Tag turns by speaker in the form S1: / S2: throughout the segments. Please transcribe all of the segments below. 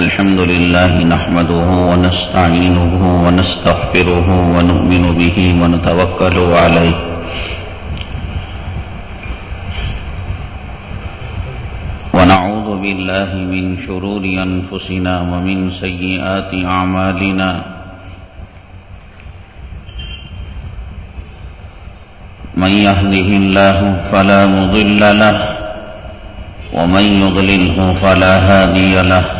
S1: الحمد لله نحمده ونستعينه ونستغفره ونؤمن به ونتوكل عليه. ونعوذ بالله من شرور أنفسنا ومن سيئات أعمالنا. من يهده الله فلا مضل له ومن يضلله فلا هادي له.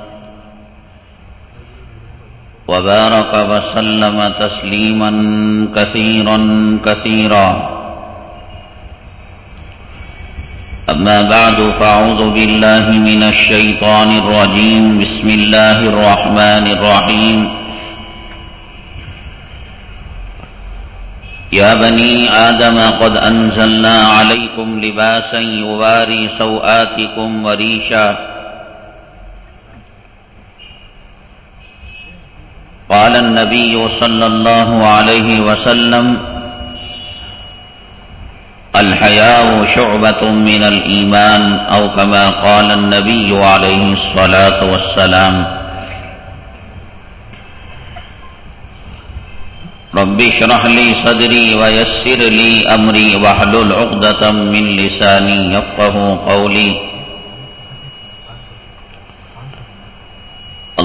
S1: وبارك وسلم تسليما كثيرا كثيرا. أما بعد فأعوذ بالله من الشيطان الرجيم. بسم الله الرحمن الرحيم. يا بني آدم قد أنزلنا عليكم لباسا يواري سوآتكم وريشا. قال النبي صلى الله عليه وسلم الحياء شعبة من الإيمان أو كما قال النبي عليه الصلاة والسلام رب اشرح لي صدري ويسر لي أمري واحلل عقدة من لساني يفقه قولي.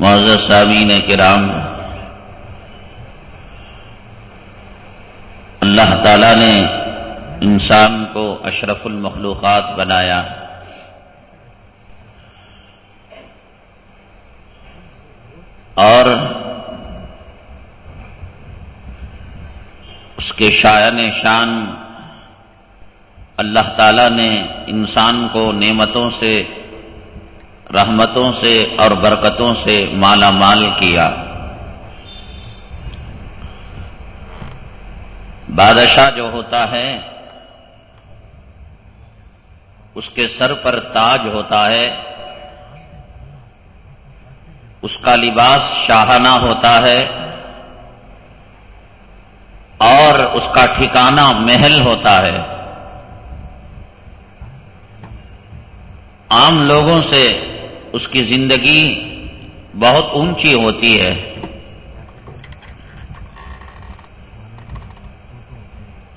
S1: معزز سامین کرام، اللہ تعالی نے انسان کو اشرف المخلوقات بنایا۔ اور اس کے شاعن شان اللہ تعالی نے انسان کو نعمتوں سے رحمتوں سے اور برکتوں سے مالا مال کیا۔ بادشاہ جو ہوتا ہے، اس کے سر پر تاج ہوتا ہے۔ اس کا لباس شاہانہ ہوتا ہے۔ اور اس کا ٹھکانہ محل ہوتا ہے۔ عام لوگوں سے اس کی زندگی بہت اونچی ہوتی ہے۔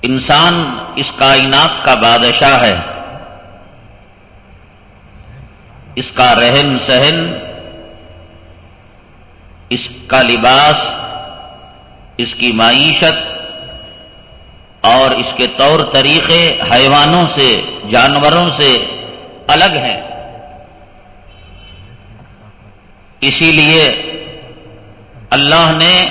S1: انسان اس کائنات کا بادشاہ ہے۔ اس کا رہن سہن، اس کا لباس، اس کی معیشت اور اس کے طور طریقے حیوانوں سے، جانوروں سے الگ ہیں۔ اسی لیے اللہ نے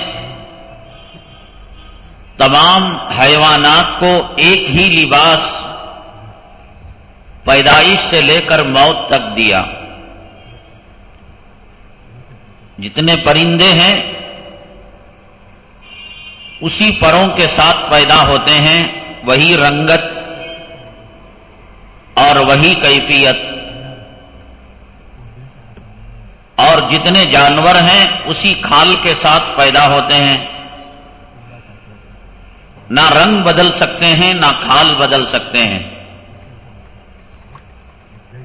S1: تمام حیوانات کو ایک ہی لباس پیدائش سے لے کر موت تک دیا۔ جتنے پرندے ہیں، اسی پروں کے ساتھ پیدا ہوتے ہیں، وہی رنگت اور وہی کیفیت۔ اور جتنے جانور ہیں اسی کھال کے ساتھ پیدا ہوتے ہیں۔ نہ رنگ بدل سکتے ہیں، نہ کھال بدل سکتے ہیں۔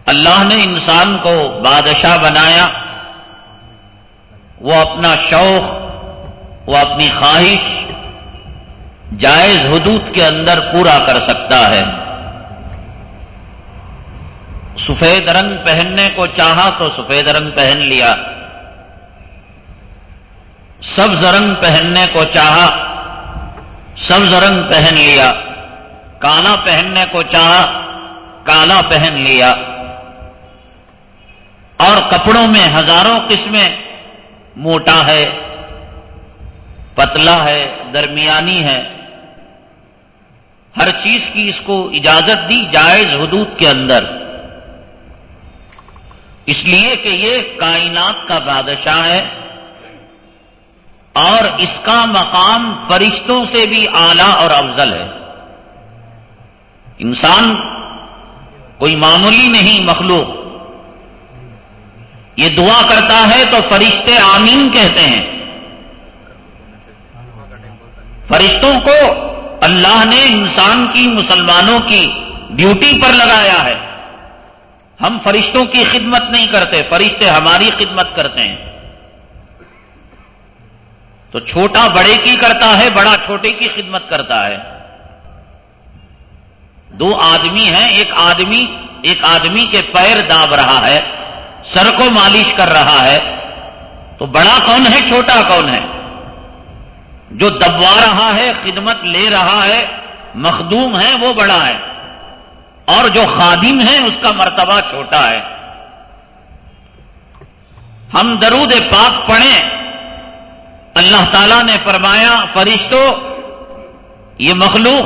S1: اللہ نے انسان کو بادشاہ بنایا۔ وہ اپنا شوق، وہ اپنی خواہش جائز حدود کے اندر پورا کر سکتا ہے۔ سفید رنگ پہننے کو چاہا تو سفید رنگ پہن لیا۔ سبز رنگ پہننے کو چاہا، سبز رنگ پہن لیا۔ کالا پہننے کو چاہا، کالا پہن لیا۔ اور کپڑوں میں ہزاروں قسمیں، موٹا ہے، پتلا ہے، درمیانی ہے۔ ہر چیز کی اس کو اجازت دی جائز حدود کے اندر۔ اس لیے کہ یہ کائنات کا بادشاہ ہے اور اس کا مقام فرشتوں سے بھی اعلی اور افضل ہے۔ انسان کوئی معمولی نہیں، مخلوق۔ یہ دعا کرتا ہے تو فرشتے آمین کہتے ہیں۔ فرشتوں کو اللہ نے انسان کی، مسلمانوں کی ڈیوٹی پر لگایا ہے۔ ہم فرشتوں کی خدمت نہیں کرتے، فرشتے ہماری خدمت کرتے ہیں۔ تو چھوٹا بڑے کی کرتا ہے، بڑا چھوٹے کی خدمت کرتا ہے۔ دو آدمی ہیں، ایک آدمی ایک آدمی کے پیر داب رہا ہے، سر کو مالش کر رہا ہے۔ تو بڑا کون ہے، چھوٹا کون ہے؟ جو دبوا رہا ہے، خدمت لے رہا ہے، مخدوم ہے، وہ بڑا ہے۔ اور جو خادم ہے اس کا مرتبہ چھوٹا ہے۔ ہم درود پاک پڑھیں۔ اللہ تعالیٰ نے فرمایا فرشتوں یہ مخلوق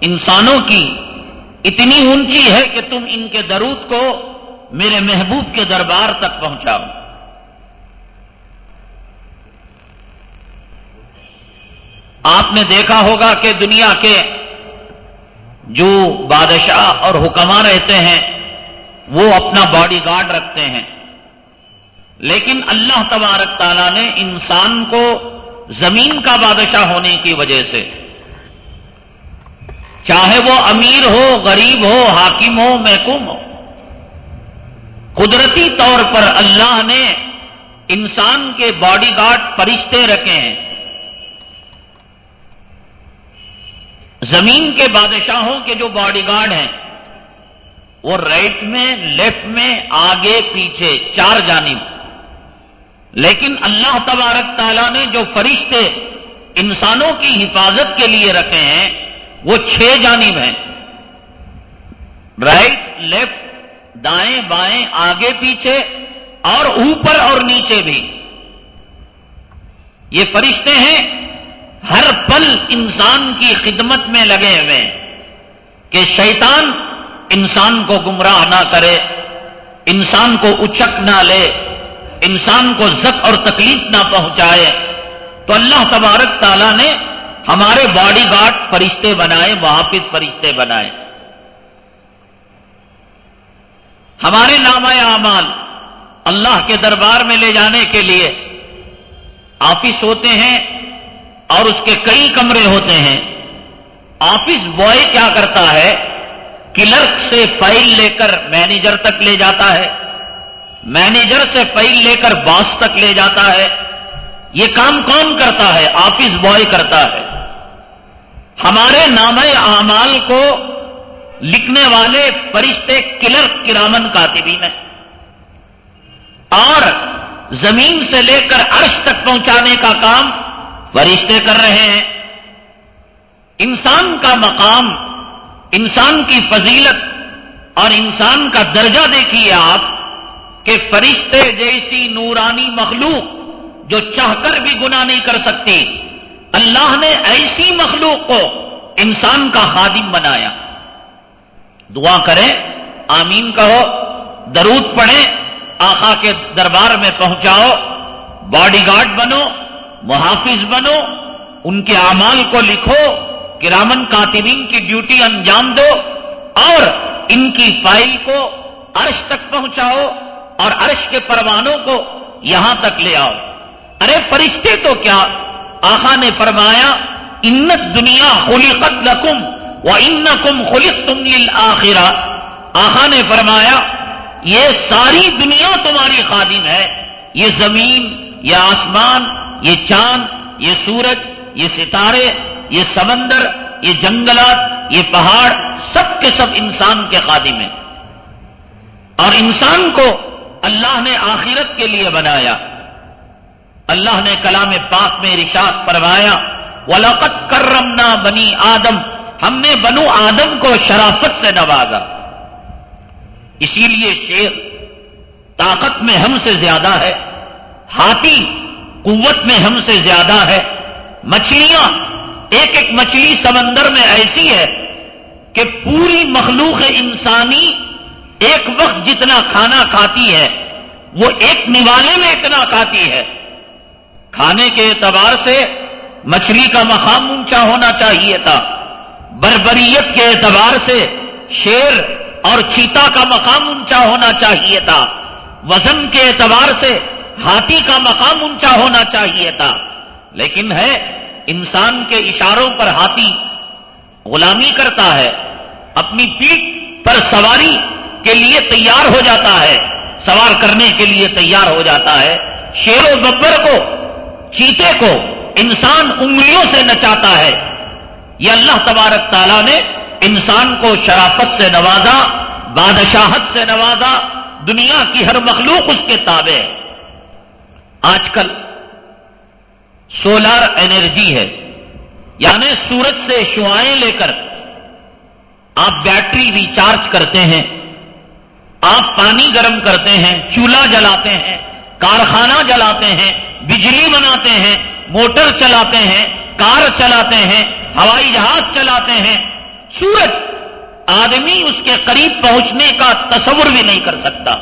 S1: انسانوں کی اتنی اونچی ہے کہ تم ان کے درود کو میرے محبوب کے دربار تک پہنچاؤ۔ آپ نے دیکھا ہوگا کہ دنیا کے جو بادشاہ اور حکماں رہتے ہیں، وہ اپنا باڈی گارڈ رکھتے ہیں۔ لیکن اللہ تبارک تعالیٰ نے انسان کو زمین کا بادشاہ ہونے کی وجہ سے، چاہے وہ امیر ہو، غریب ہو، حاکم ہو، محکوم ہو، قدرتی طور پر اللہ نے انسان کے باڈی گارڈ فرشتے رکھے ہیں۔ زمین کے بادشاہوں کے جو باڈی گارڈ ہیں، وہ رائٹ میں لیفٹ میں، آگے، پیچھے، چار جانب۔ لیکن اللہ تبارک تعالیٰ نے جو فرشتے انسانوں کی حفاظت کے لیے رکھے ہیں، وہ چھ جانب ہیں۔ رائٹ لیفٹ دائیں، بائیں، آگے، پیچھے اور اوپر اور نیچے بھی۔ یہ فرشتے ہیں ہر پل انسان کی خدمت میں لگے ہوئے کہ شیطان انسان کو گمراہ نہ کرے، انسان کو اچک نہ لے، انسان کو زک اور تکلیف نہ پہنچائے۔ تو اللہ تبارک تعالیٰ نے ہمارے باڈی گارڈ فرشتے بنائے، محافظ فرشتے بنائے۔ ہمارے نام اعمال اللہ کے دربار میں لے جانے کے لیے آفس ہوتے ہیں اور اس کے کئی کمرے ہوتے ہیں۔ آفس بوائے کیا کرتا ہے؟ کلرک سے فائل لے کر مینیجر تک لے جاتا ہے۔ مینیجر سے فائل لے کر باس تک لے جاتا ہے۔ یہ کام کون کرتا ہے؟ آفس بوائے کرتا ہے۔ ہمارے نام اعمال کو لکھنے والے فرشتے کلرک کرامن کاتبین ہیں۔ اور زمین سے لے کر عرش تک پہنچانے کا کام فرشتے کر رہے ہیں۔ انسان کا مقام، انسان کی فضیلت اور انسان کا درجہ دیکھیے آپ کہ فرشتے جیسی نورانی مخلوق جو چاہ کر بھی گناہ نہیں کر سکتی۔ اللہ نے ایسی مخلوق کو انسان کا خادم بنایا۔ دعا کریں، آمین کہو، درود پڑھیں آخا کے دربار میں پہنچاؤ، باڈی گارڈ بنو محافظ بنو، ان کے اعمال کو لکھو کرامن کاتبین کی ڈیوٹی انجام دو، اور ان کی فائل کو عرش تک پہنچاؤ، اور عرش کے پروانوں کو یہاں تک لے آؤ۔ ارے فرشتے تو کیا؟ آخا نے فرمایا، انت دنیا خلقت لکم و ان کم خلق تم آخا نے فرمایا، یہ ساری دنیا تمہاری خادم ہے، یہ زمین، یہ آسمان یہ چاند، یہ سورج، یہ ستارے، یہ سمندر، یہ جنگلات، یہ پہاڑ، سب کے سب انسان کے خادم ہیں۔ اور انسان کو اللہ نے آخرت کے لیے بنایا۔ اللہ نے کلام پاک میں رشاد فرمایا ولاقت کرمنا بنی آدم۔ ہم نے بنو آدم کو شرافت سے نوازا۔ اسی لیے شیر طاقت میں ہم سے زیادہ ہے۔ ہاتھی قوت میں ہم سے زیادہ ہے۔ مچھلیاں، ایک ایک مچھلی سمندر میں ایسی ہے کہ پوری مخلوق انسانی ایک وقت جتنا کھانا کھاتی ہے، وہ ایک نوالے میں اتنا کھاتی ہے۔ کھانے کے اعتبار سے مچھلی کا مقام اونچا ہونا چاہیے تھا۔ بربریت کے اعتبار سے شیر اور چیتا کا مقام اونچا ہونا چاہیے تھا۔ وزن کے اعتبار سے ہاتھی کا مقام اونچا ہونا چاہیے تھا۔ لیکن ہے، انسان کے اشاروں پر ہاتھی غلامی کرتا ہے، اپنی پیٹ پر سواری کے لیے تیار ہو جاتا ہے، سوار کرنے کے لیے تیار ہو جاتا ہے۔ شیر و ببر کو، چیتے کو انسان انگلیوں سے نچاتا ہے۔ یہ اللہ تبارک تعالیٰ نے انسان کو شرافت سے نوازا، بادشاہت سے نوازا، دنیا کی ہر مخلوق اس کے تابع ہے۔ آج کل سولار انرجی ہے۔ یعنی سورج سے شعائیں لے کر آپ بیٹری ریچارج کرتے ہیں، آپ پانی گرم کرتے ہیں، چولہا جلاتے ہیں، کارخانہ جلاتے ہیں، بجلی بناتے ہیں، موٹر چلاتے ہیں، کار چلاتے ہیں، ہوائی جہاز چلاتے ہیں۔ سورج آدمی اس کے قریب پہنچنے کا تصور بھی نہیں کر سکتا۔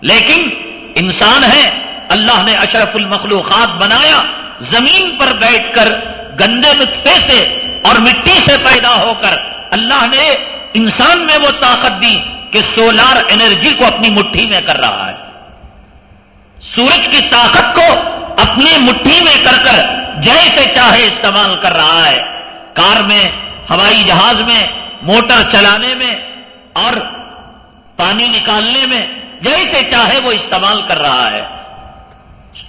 S1: لیکن انسان ہے اللہ نے اشرف المخلوقات بنایا، زمین پر بیٹھ کر گندے نطفے سے اور مٹی سے پیدا ہو کر اللہ نے انسان میں وہ طاقت دی کہ سولار انرجی کو اپنی مٹھی میں کر رہا ہے۔ سورج کی طاقت کو اپنی مٹھی میں کر کر جیسے چاہے استعمال کر رہا ہے۔ کار میں، ہوائی جہاز میں، موٹر چلانے میں اور پانی نکالنے میں جیسے چاہے وہ استعمال کر رہا ہے۔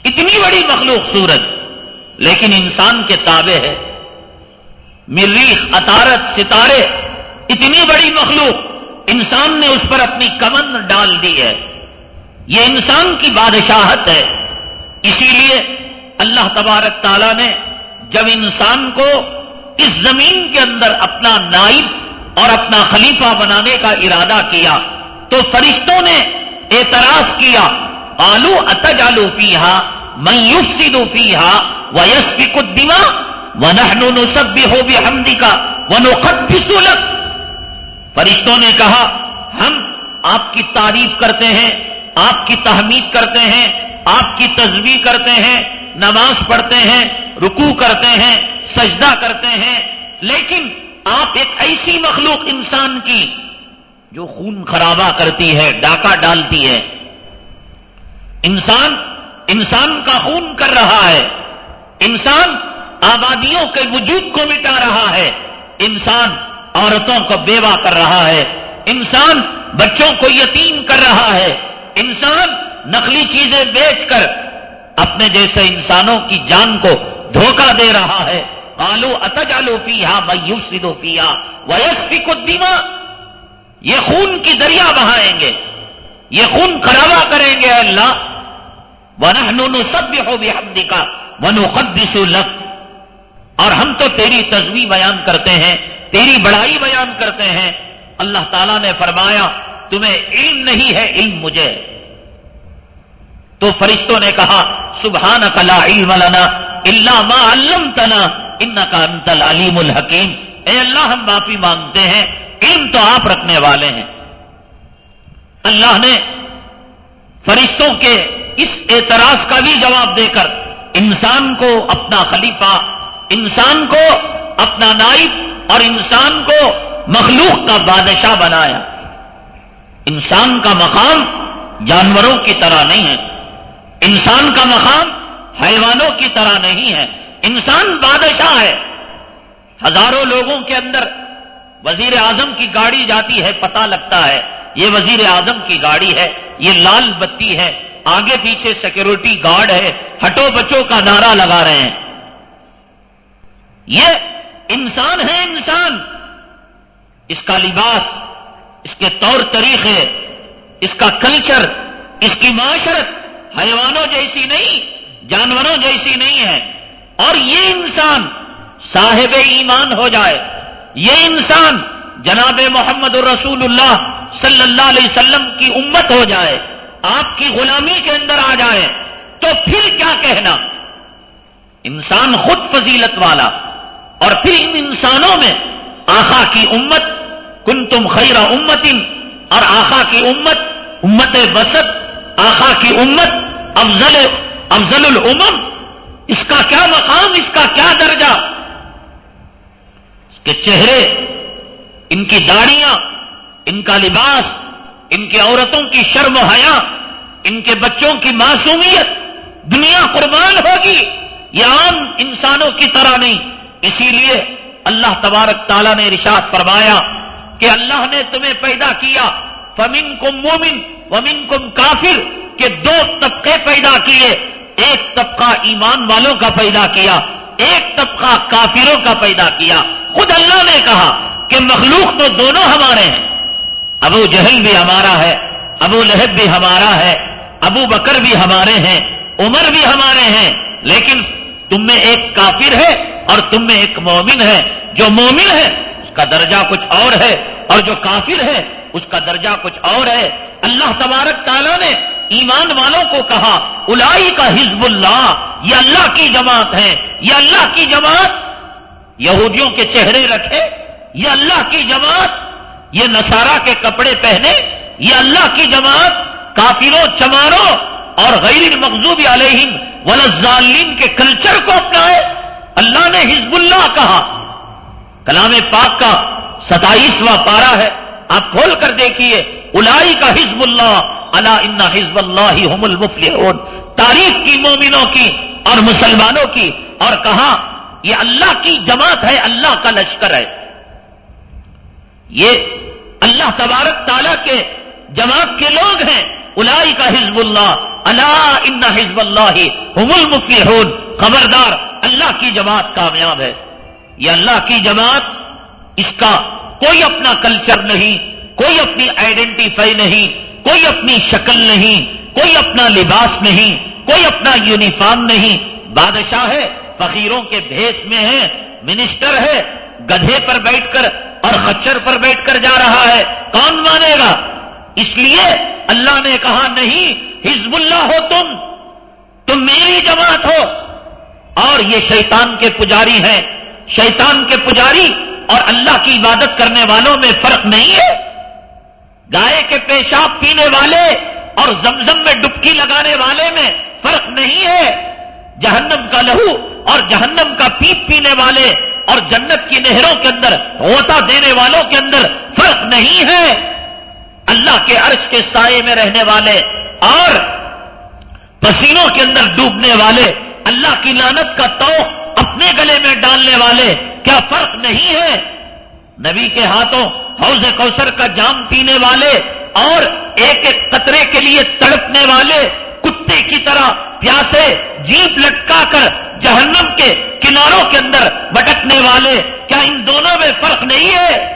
S1: اتنی بڑی مخلوق سورج لیکن انسان کے تابع ہے۔ مریخ اطارت ستارے، اتنی بڑی مخلوق، انسان نے اس پر اپنی کمن ڈال دی ہے۔ یہ انسان کی بادشاہت ہے۔ اسی لیے اللہ تبارک تعالیٰ نے جب انسان کو اس زمین کے اندر اپنا نائب اور اپنا خلیفہ بنانے کا ارادہ کیا، تو فرشتوں نے اعتراض کیا آلو اتج آلو پیہا میوف سیدو پیہا ویس بھی کدیما و نہنو سب بھی ہو بھی بھی فرشتوں نے کہا، ہم آپ کی تعریف کرتے ہیں، آپ کی تحمید کرتے ہیں، آپ کی تصویر کرتے ہیں، نماز پڑھتے ہیں رکو کرتے ہیں، سجدہ کرتے ہیں، لیکن آپ ایک ایسی مخلوق انسان کی جو خون خرابہ کرتی ہے، ڈاکہ ڈالتی ہے انسان انسان کا خون کر رہا ہے انسان آبادیوں کے وجود کو مٹا رہا ہے انسان عورتوں کو بیوہ کر رہا ہے انسان بچوں کو یتیم کر رہا ہے انسان نقلی چیزیں بیچ کر اپنے جیسے انسانوں کی جان کو دھوکہ دے رہا ہے آلو اتجالو پیا میو سدو پیا ویس کو یہ خون کی دریا بہائیں گے یہ خون خرابہ کریں گے اللہ ونہ سب ہو بھی ہم لک اور ہم تو تیری تصویر بیان کرتے ہیں، تیری بڑائی بیان کرتے ہیں۔ اللہ تعالیٰ نے فرمایا، تمہیں علم نہیں ہے، علم مجھے۔ تو فرشتوں نے کہا سبحان کلا علم لنا اللہ ما علم تنا ان کا انتل علیم الحکیم۔ اے اللہ، ہم معافی مانگتے ہیں، علم تو آپ رکھنے والے ہیں۔ اللہ نے فرشتوں کے اس اعتراض کا بھی جواب دے کر انسان کو اپنا خلیفہ، انسان کو اپنا نائب اور انسان کو مخلوق کا بادشاہ بنایا۔ انسان کا مقام جانوروں کی طرح نہیں ہے۔ انسان کا مقام حیوانوں کی طرح نہیں ہے۔ انسان بادشاہ ہے۔ ہزاروں لوگوں کے اندر وزیر اعظم کی گاڑی جاتی ہے، پتہ لگتا ہے، یہ وزیر اعظم کی گاڑی ہے، یہ لال بتی ہے آگے پیچھے سیکورٹی گارڈ ہے، ہٹو بچوں کا نعرہ لگا رہے ہیں۔ یہ انسان ہے انسان۔ اس کا لباس، اس کے طور طریقے، اس کا کلچر، اس کی معاشرت حیوانوں جیسی نہیں، جانوروں جیسی نہیں ہے۔ اور یہ انسان صاحب ایمان ہو جائے۔ یہ انسان جناب محمد الرسول اللہ صلی اللہ علیہ وسلم کی امت ہو جائے۔ آپ کی غلامی کے اندر آ جائے تو پھر کیا کہنا؟ انسان خود فضیلت والا اور پھر ان انسانوں میں آخا کی امت کن تم خیر امتن، اور آخا کی امت امت بسط آخا کی امت، افضل افضل العمم اس کا کیا مقام، اس کا کیا درجہ؟ اس کے چہرے، ان کی داڑیاں ان کا لباس ان کی عورتوں کی شرم و حیا، ان کے بچوں کی معصومیت، دنیا قربان ہوگی، یہ عام انسانوں کی طرح نہیں۔ اسی لیے اللہ تبارک تعالیٰ نے رشاد فرمایا کہ اللہ نے تمہیں پیدا کیا۔ فمن کم مومن ومن کم کافر کے دو طبقے پیدا کیے۔ ایک طبقہ ایمان والوں کا پیدا کیا، ایک طبقہ کافروں کا پیدا کیا۔ خود اللہ نے کہا کہ مخلوق تو دونوں ہمارے ہیں۔ ابو جہل بھی ہمارا ہے، ابو لہب بھی ہمارا ہے، ابو بکر بھی ہمارے ہیں، عمر بھی ہمارے ہیں، لیکن تم میں ایک کافر ہے اور تم میں ایک مومن ہے۔ جو مومن ہے، اس کا درجہ کچھ اور ہے، اور جو کافر ہے، اس کا درجہ کچھ اور ہے۔ اللہ تبارک تعالیٰ نے ایمان والوں کو کہا، الائی کا حزب اللہ، یہ اللہ کی جماعت ہے، یہ اللہ کی جماعت یہودیوں کے چہرے رکھے، یہ اللہ کی جماعت یہ نصارہ کے کپڑے پہنے، یہ اللہ کی جماعت، کافروں، چماروں اور غیر مغزوب علیہم ولزالین کے کلچر کو اپنائے۔ اللہ نے حزب اللہ کہا۔ کلام پاک کا ستائیسواں پارا ہے۔ آپ کھول کر دیکھیے۔ الائی کا حزب اللہ اللہ ان حزب اللہ ہم المفلحون۔ تعریف کی مومنوں کی اور مسلمانوں کی۔ اور کہا یہ اللہ کی جماعت ہے، اللہ کا لشکر ہے۔ یہ اللہ تبارک تعالی کے جماعت کے لوگ ہیں۔ الائی کا حزب اللہ اللہ ان حزب اللہ ہم المفلحون۔ خبردار، اللہ کی جماعت کامیاب ہے۔ یہ اللہ کی جماعت، اس کا کوئی اپنا کلچر نہیں، کوئی اپنی آئیڈینٹیفائی نہیں، کوئی اپنی شکل نہیں، کوئی اپنا لباس نہیں، کوئی اپنا یونیفارم نہیں۔ بادشاہ ہے، فقیروں کے بھیس میں ہے منسٹر ہے، گدھے پر بیٹھ کر اور خچر پر بیٹھ کر جا رہا ہے، کون مانے گا؟ اس لیے اللہ نے کہا نہیں، حزب اللہ ہو تم تم میری جماعت ہو۔ اور یہ شیطان کے پجاری ہیں۔ شیطان کے پجاری اور اللہ کی عبادت کرنے والوں میں فرق نہیں ہے۔ گائے کے پیشاب پینے والے اور زمزم میں ڈبکی لگانے والے میں فرق نہیں ہے۔ جہنم کا لہو اور جہنم کا پیپ پینے والے اور جنت کی نہروں کے اندر، غوطہ دینے والوں کے اندر فرق نہیں ہے۔ اللہ کے عرش کے سائے میں رہنے والے اور پسینوں کے اندر ڈوبنے والے، اللہ کی لانت کا تو اپنے گلے میں ڈالنے والے، کیا فرق نہیں ہے؟ نبی کے ہاتھوں حوض کوثر کا جام پینے والے اور ایک ایک قطرے کے لیے تڑپنے والے، کتے کی طرح پیاسے جیپ لٹکا کر جہنم کے کناروں کے اندر بٹکنے والے، کیا ان دونوں میں فرق نہیں ہے؟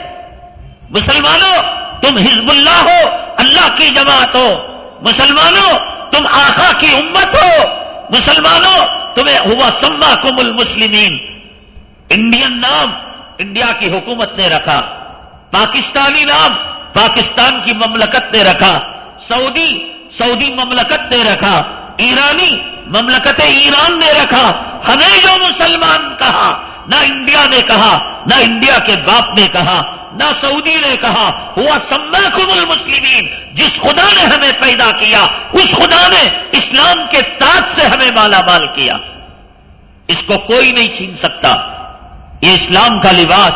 S1: مسلمانوں، تم حزب اللہ ہو، اللہ کی جماعت ہو۔ مسلمانوں، تم آخا کی امت ہو۔ مسلمانوں، تمہیں ہوا سما کم المسلمین۔ انڈین نام انڈیا کی حکومت نے رکھا۔ پاکستانی نام پاکستان کی مملکت نے رکھا۔ سعودی سعودی مملکت نے رکھا۔ ایرانی مملکت ایران نے رکھا، ہمیں جو مسلمان کہا، نہ انڈیا نے کہا، نہ انڈیا کے باپ نے کہا، نہ سعودی نے کہا، ہوا سمکم المسلمین، جس خدا نے ہمیں پیدا کیا، اس خدا نے اسلام کے تاج سے ہمیں مالا مال کیا۔ اس کو کوئی نہیں چھین سکتا۔ یہ اسلام کا لباس،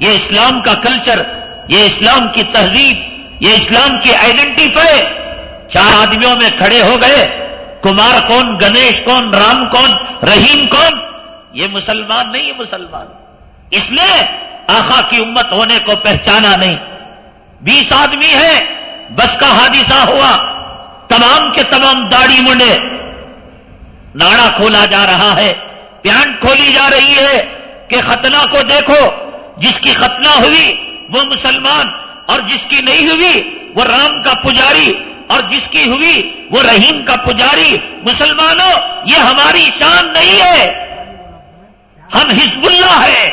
S1: یہ اسلام کا کلچر، یہ اسلام کی تہذیب، یہ اسلام کی آئیڈینٹیفائی چار آدمیوں میں کھڑے ہو گئے۔ کمار کون، گنیش کون، رام کون، رحیم کون؟ یہ مسلمان نہیں مسلمان۔ اس نے آخا کی امت ہونے کو پہچانا نہیں۔ بیس آدمی ہیں، بس کا حادثہ ہوا۔ تمام کے تمام داڑھی منڈے۔ ناڑا کھولا جا رہا ہے۔ پیانٹ کھولی جا رہی ہے کہ ختنہ کو دیکھو۔ جس کی ختنہ ہوئی وہ مسلمان اور جس کی نہیں ہوئی وہ رام کا پجاری۔ اور جس کی ہوئی وہ رحیم کا پجاری، مسلمانوں، یہ ہماری شان نہیں ہے۔ ہم حزب اللہ ہے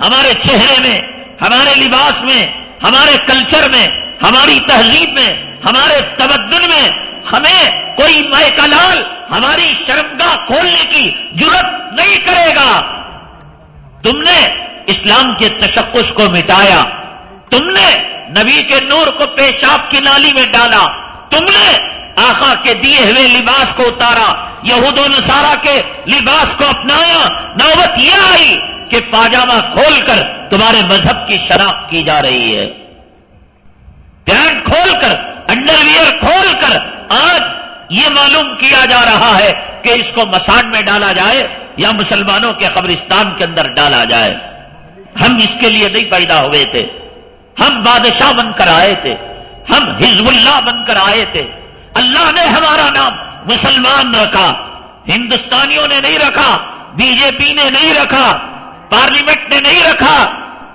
S1: ہمارے چہرے میں، ہمارے لباس میں، ہمارے کلچر میں، ہماری تہذیب میں، ہمارے تمدن میں ہمیں کوئی مائ لال ہماری شرمگاہ کھولنے کی ضرورت نہیں کرے گا۔ تم نے اسلام کے تشخص کو مٹایا۔ تم نے نبی کے نور کو پیشاب کی نالی میں ڈالا۔ تم نے آخا کے دیے ہوئے لباس کو اتارا، یہود و نصارہ کے لباس کو اپنایا نوبت یہ آئی کہ پاجامہ کھول کر تمہارے مذہب کی شناخت کی جا رہی ہے۔ پینٹ کھول کر انڈر ویئر کھول کر آج یہ معلوم کیا جا رہا ہے کہ اس کو مسان میں ڈالا جائے یا مسلمانوں کے قبرستان کے اندر ڈالا جائے۔ ہم اس کے لیے نہیں پیدا ہوئے تھے۔ ہم بادشاہ بن کر آئے تھے۔ ہم ہزب اللہ بن کر آئے تھے۔ اللہ نے ہمارا نام مسلمان رکھا، ہندوستانیوں نے نہیں رکھا، بی جے پی نے نہیں رکھا، پارلیمنٹ نے نہیں رکھا۔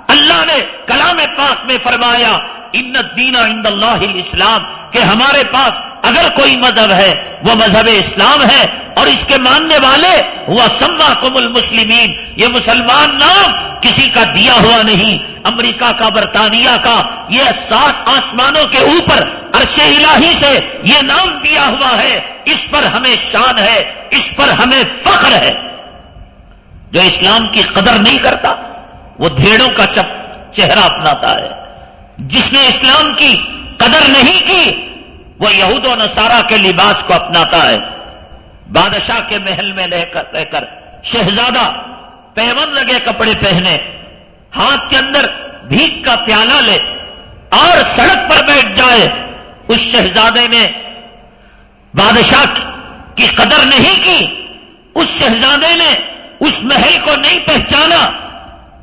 S1: اللہ نے کلام پاک میں فرمایا ان دینا ان اللہ اسلام کہ ہمارے پاس اگر کوئی مذہب ہے، وہ مذہب اسلام ہے، اور اس کے ماننے والے وہ سما کم المسلمین، یہ مسلمان نام کسی کا دیا ہوا نہیں، امریکہ کا، برطانیہ کا، یہ سات آسمانوں کے اوپر عرش الہی سے یہ نام دیا ہوا ہے، اس پر ہمیں شان ہے، اس پر ہمیں فخر ہے۔ جو اسلام کی قدر نہیں کرتا، وہ دھیڑوں کا چہرہ اپناتا ہے۔ جس نے اسلام کی قدر نہیں کی، وہ یہود و نصارہ کے لباس کو اپناتا ہے۔ بادشاہ کے محل میں رہ کر رہ کر شہزادہ پیون لگے کپڑے پہنے، ہاتھ کے اندر بھیک کا پیالہ لے اور سڑک پر بیٹھ جائے۔ اس شہزادے نے بادشاہ کی قدر نہیں کی، اس شہزادے نے اس محل کو نہیں پہچانا۔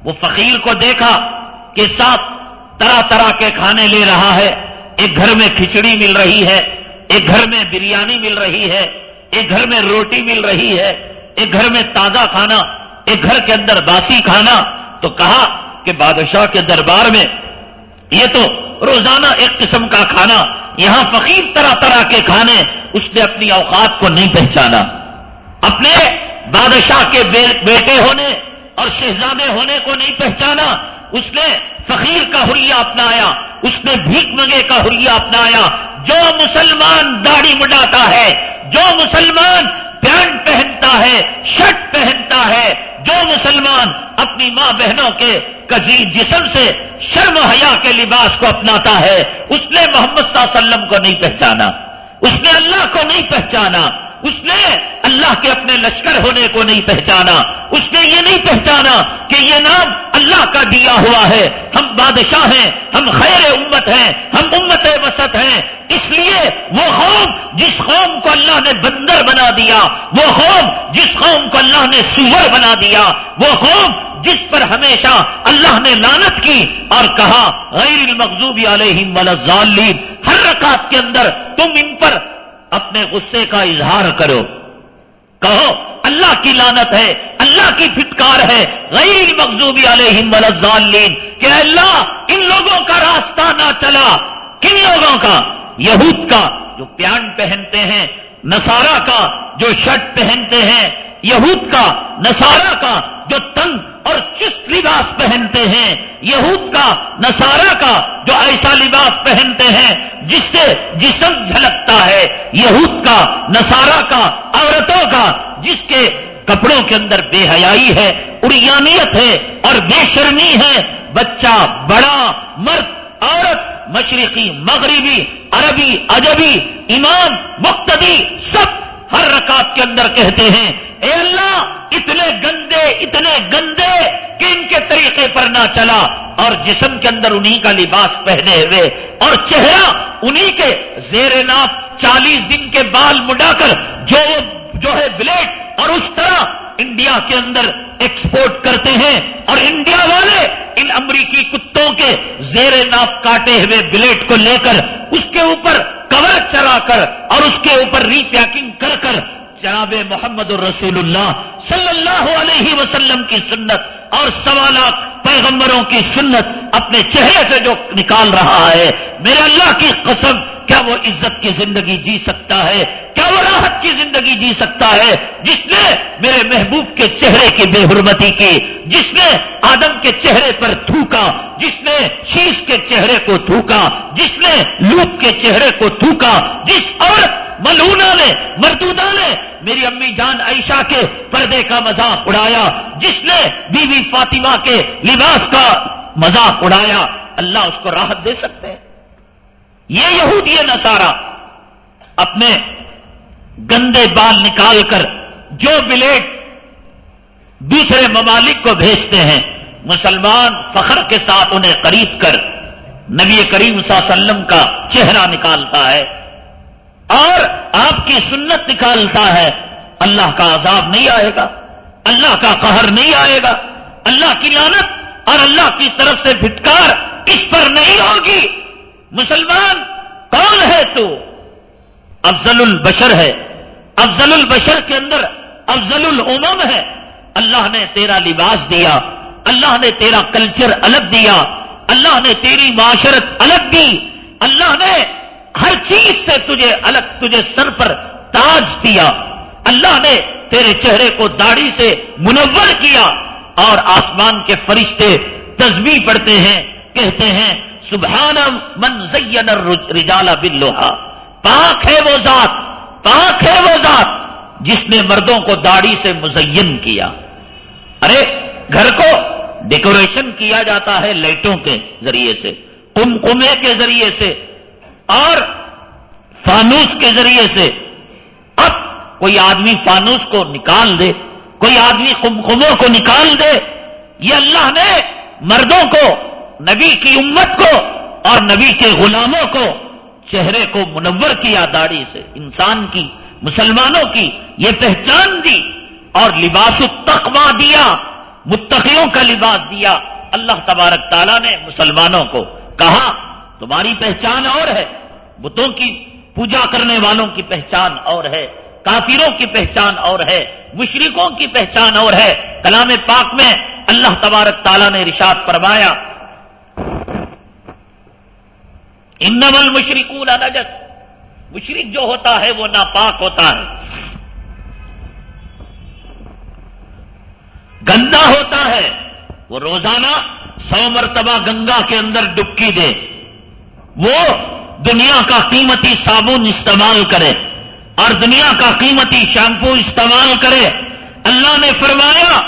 S1: وہ فقیر کو دیکھا کہ ساتھ طرح طرح کے کھانے لے رہا ہے۔ ایک گھر میں کھچڑی مل رہی ہے، ایک گھر میں بریانی مل رہی ہے، ایک گھر میں روٹی مل رہی ہے، ایک گھر میں تازہ کھانا، ایک گھر کے اندر باسی کھانا۔ تو کہا کہ بادشاہ کے دربار میں، یہ تو روزانہ ایک قسم کا کھانا، یہاں فقیر طرح طرح کے کھانے، اس نے اپنی اوقات کو نہیں پہچانا۔ اپنے بادشاہ کے بیٹے ہونے اور شہزادے ہونے کو نہیں پہچانا، اس نے فقیر کا حلیہ اپنایا، اس نے بھیک منگے کا حلیہ اپنایا۔ جو مسلمان داڑھی مڈاتا ہے، جو مسلمان پینٹ پہنتا ہے، شرٹ پہنتا ہے، جو مسلمان اپنی ماں بہنوں کے کزیر جسم سے شرم حیا کے لباس کو اپناتا ہے، اس نے محمد صلی اللہ علیہ وسلم کو نہیں پہچانا۔ اس نے اللہ کو نہیں پہچانا۔ اس نے اللہ کے اپنے لشکر ہونے کو نہیں پہچانا۔ اس نے یہ نہیں پہچانا کہ یہ نام اللہ کا دیا ہوا ہے۔ ہم بادشاہ ہیں، ہم خیر امت ہیں، ہم امت وسط ہیں۔ اس لیے وہ قوم جس قوم کو اللہ نے بندر بنا دیا، وہ قوم جس قوم کو اللہ نے سور بنا دیا، وہ قوم جس پر ہمیشہ اللہ نے لانت کی اور کہا، غیر المغضوب علیہم ظالین ہر رکعت کے اندر تم ان پر اپنے غصے کا اظہار کرو۔ کہو، اللہ کی لانت ہے، اللہ کی پھٹکار ہے۔ غیر مقصوبی علیہم ولزالین کہ اللہ، ان لوگوں کا راستہ نہ چلا۔ کن لوگوں کا؟ یہود کا، جو پیان پہنتے ہیں نسارا کا، جو شرٹ پہنتے ہیں۔ یہود کا نسارا کا، جو تنگ اور چست لباس پہنتے ہیں، یہود کا نسارا کا، جو ایسا لباس پہنتے ہیں، جس سے جسم جھلکتا ہے، یہود کا نسارا کا، عورتوں کا، جس کے کپڑوں کے اندر بے حیائی ہے، اریانیت ہے اور بے شرمی ہے، بچہ بڑا، مرد، عورت، مشرقی، مغربی، عربی اجبی امام مقتدی، سب ہر رکعت کے اندر کہتے ہیں، اے اللہ، اتنے گندے اتنے گندے کہ ان کے طریقے پر نہ چلا۔ اور جسم کے اندر انہی کا لباس پہنے ہوئے اور چہرہ انہی کے زیر ناپ چالیس دن کے بال مڈا کر جو جو ہے بلیٹ اور اس طرح انڈیا کے اندر ایکسپورٹ کرتے ہیں اور انڈیا والے ان امریکی کتوں کے زیر ناف کاٹے ہوئے بلیٹ کو لے کر اس کے اوپر کور چلا کر اور اس کے اوپر ری پیکنگ کر کر جناب محمد الرسول اللہ صلی اللہ علیہ وسلم کی سنت اور سوا لاکھ پیغمبروں کی سنت اپنے چہرے سے جو نکال رہا ہے، میرے اللہ کی قسم، کیا وہ عزت کی زندگی جی سکتا ہے؟ کیا وہ راحت کی زندگی جی سکتا ہے؟ جس نے میرے محبوب کے چہرے کی بے حرمتی کی، جس نے آدم کے چہرے پر تھوکا، جس نے شیش کے چہرے کو تھوکا، جس نے لوت کے چہرے کو تھوکا، جس عورت ملونا نے مردودا نے میری امی جان عائشہ کے پردے کا مذاق اڑایا، جس نے بی بی فاطمہ کے لباس کا مذاق اڑایا، اللہ اس کو راحت دے سکتے ہیں۔ یہ یہودی نسارا اپنے گندے بال نکال کر جو بلیٹ دوسرے ممالک کو بھیجتے ہیں، مسلمان فخر کے ساتھ انہیں قریب کر نبی کریم صلی اللہ علیہ وسلم کا چہرہ نکالتا ہے۔ اور آپ کی سنت نکالتا ہے، اللہ کا عذاب نہیں آئے گا، اللہ کا قہر نہیں آئے گا، اللہ کی لانت اور اللہ کی طرف سے پھٹکار اس پر نہیں ہوگی۔ مسلمان، کون ہے تو؟ افضل البشر ہے۔ افضل البشر کے اندر افضل العمم ہے۔ اللہ نے تیرا لباس دیا، اللہ نے تیرا کلچر الگ دیا، اللہ نے تیری معاشرت الگ دی۔ اللہ نے ہر چیز سے تجھے الگ تجھے سر پر تاج دیا۔ اللہ نے تیرے چہرے کو داڑھی سے منور کیا اور آسمان کے فرشتے تزمی پڑھتے ہیں، کہتے ہیں، سبحان من زین رجالا بلوہا پاک ہے وہ ذات، پاک ہے وہ ذات جس نے مردوں کو داڑھی سے مزین کیا۔ ارے، گھر کو ڈیکوریشن کیا جاتا ہے لائٹوں کے ذریعے سے کمکمے کے ذریعے سے اور فانوس کے ذریعے سے اب کوئی آدمی فانوس کو نکال دے، کوئی آدمی کمکموں کو نکال دے، یہ اللہ نے مردوں کو، نبی کی امت کو اور نبی کے غلاموں کو چہرے کو منور کیا داڑھی سے، انسان کی، مسلمانوں کی یہ پہچان دی اور لباس التقوا دیا، متقیوں کا لباس دیا۔ اللہ تبارک تعالیٰ نے مسلمانوں کو کہا تمہاری پہچان اور ہے بتوں کی پوجا کرنے والوں کی پہچان اور ہے کافروں کی پہچان اور ہے مشرقوں کی پہچان اور ہے کلام پاک میں اللہ تبارک تعالیٰ نے رشاد فرمایا انمل مشرقون نجس مشرق جو ہوتا ہے وہ ناپاک ہوتا ہے۔ گندا ہوتا ہے، وہ روزانہ سو مرتبہ گنگا کے اندر ڈبکی دے۔ وہ دنیا کا قیمتی صابن استعمال کرے اور دنیا کا قیمتی شیمپو استعمال کرے۔ اللہ نے فرمایا،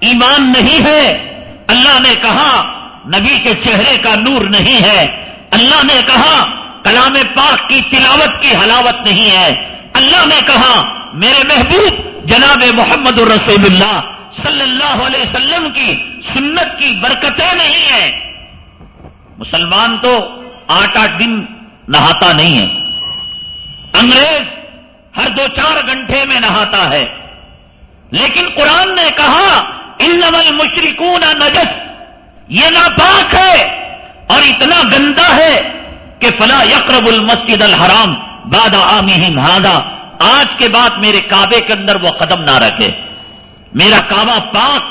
S1: ایمان نہیں ہے۔ اللہ نے کہا، نبی کے چہرے کا نور نہیں ہے۔ اللہ نے کہا، کلام پاک کی تلاوت کی حلاوت نہیں ہے۔ اللہ نے کہا، میرے محبوب جناب محمد الرسول اللہ صلی اللہ علیہ وسلم کی سنت کی برکتیں نہیں ہیں۔ مسلمان تو آٹھ آٹھ دن نہاتا نہیں ہے۔ انگریز ہر دو چار گھنٹے میں نہاتا ہے۔ لیکن قرآن نے کہا ان نمل نجس۔ یہ ناپاک ہے اور اتنا گندا ہے کہ فلا یقرب المسجد الحرام باد عام ہادا آج کے بعد میرے کعبے کے اندر وہ قدم نہ رکھے۔ میرا کعبہ پاک۔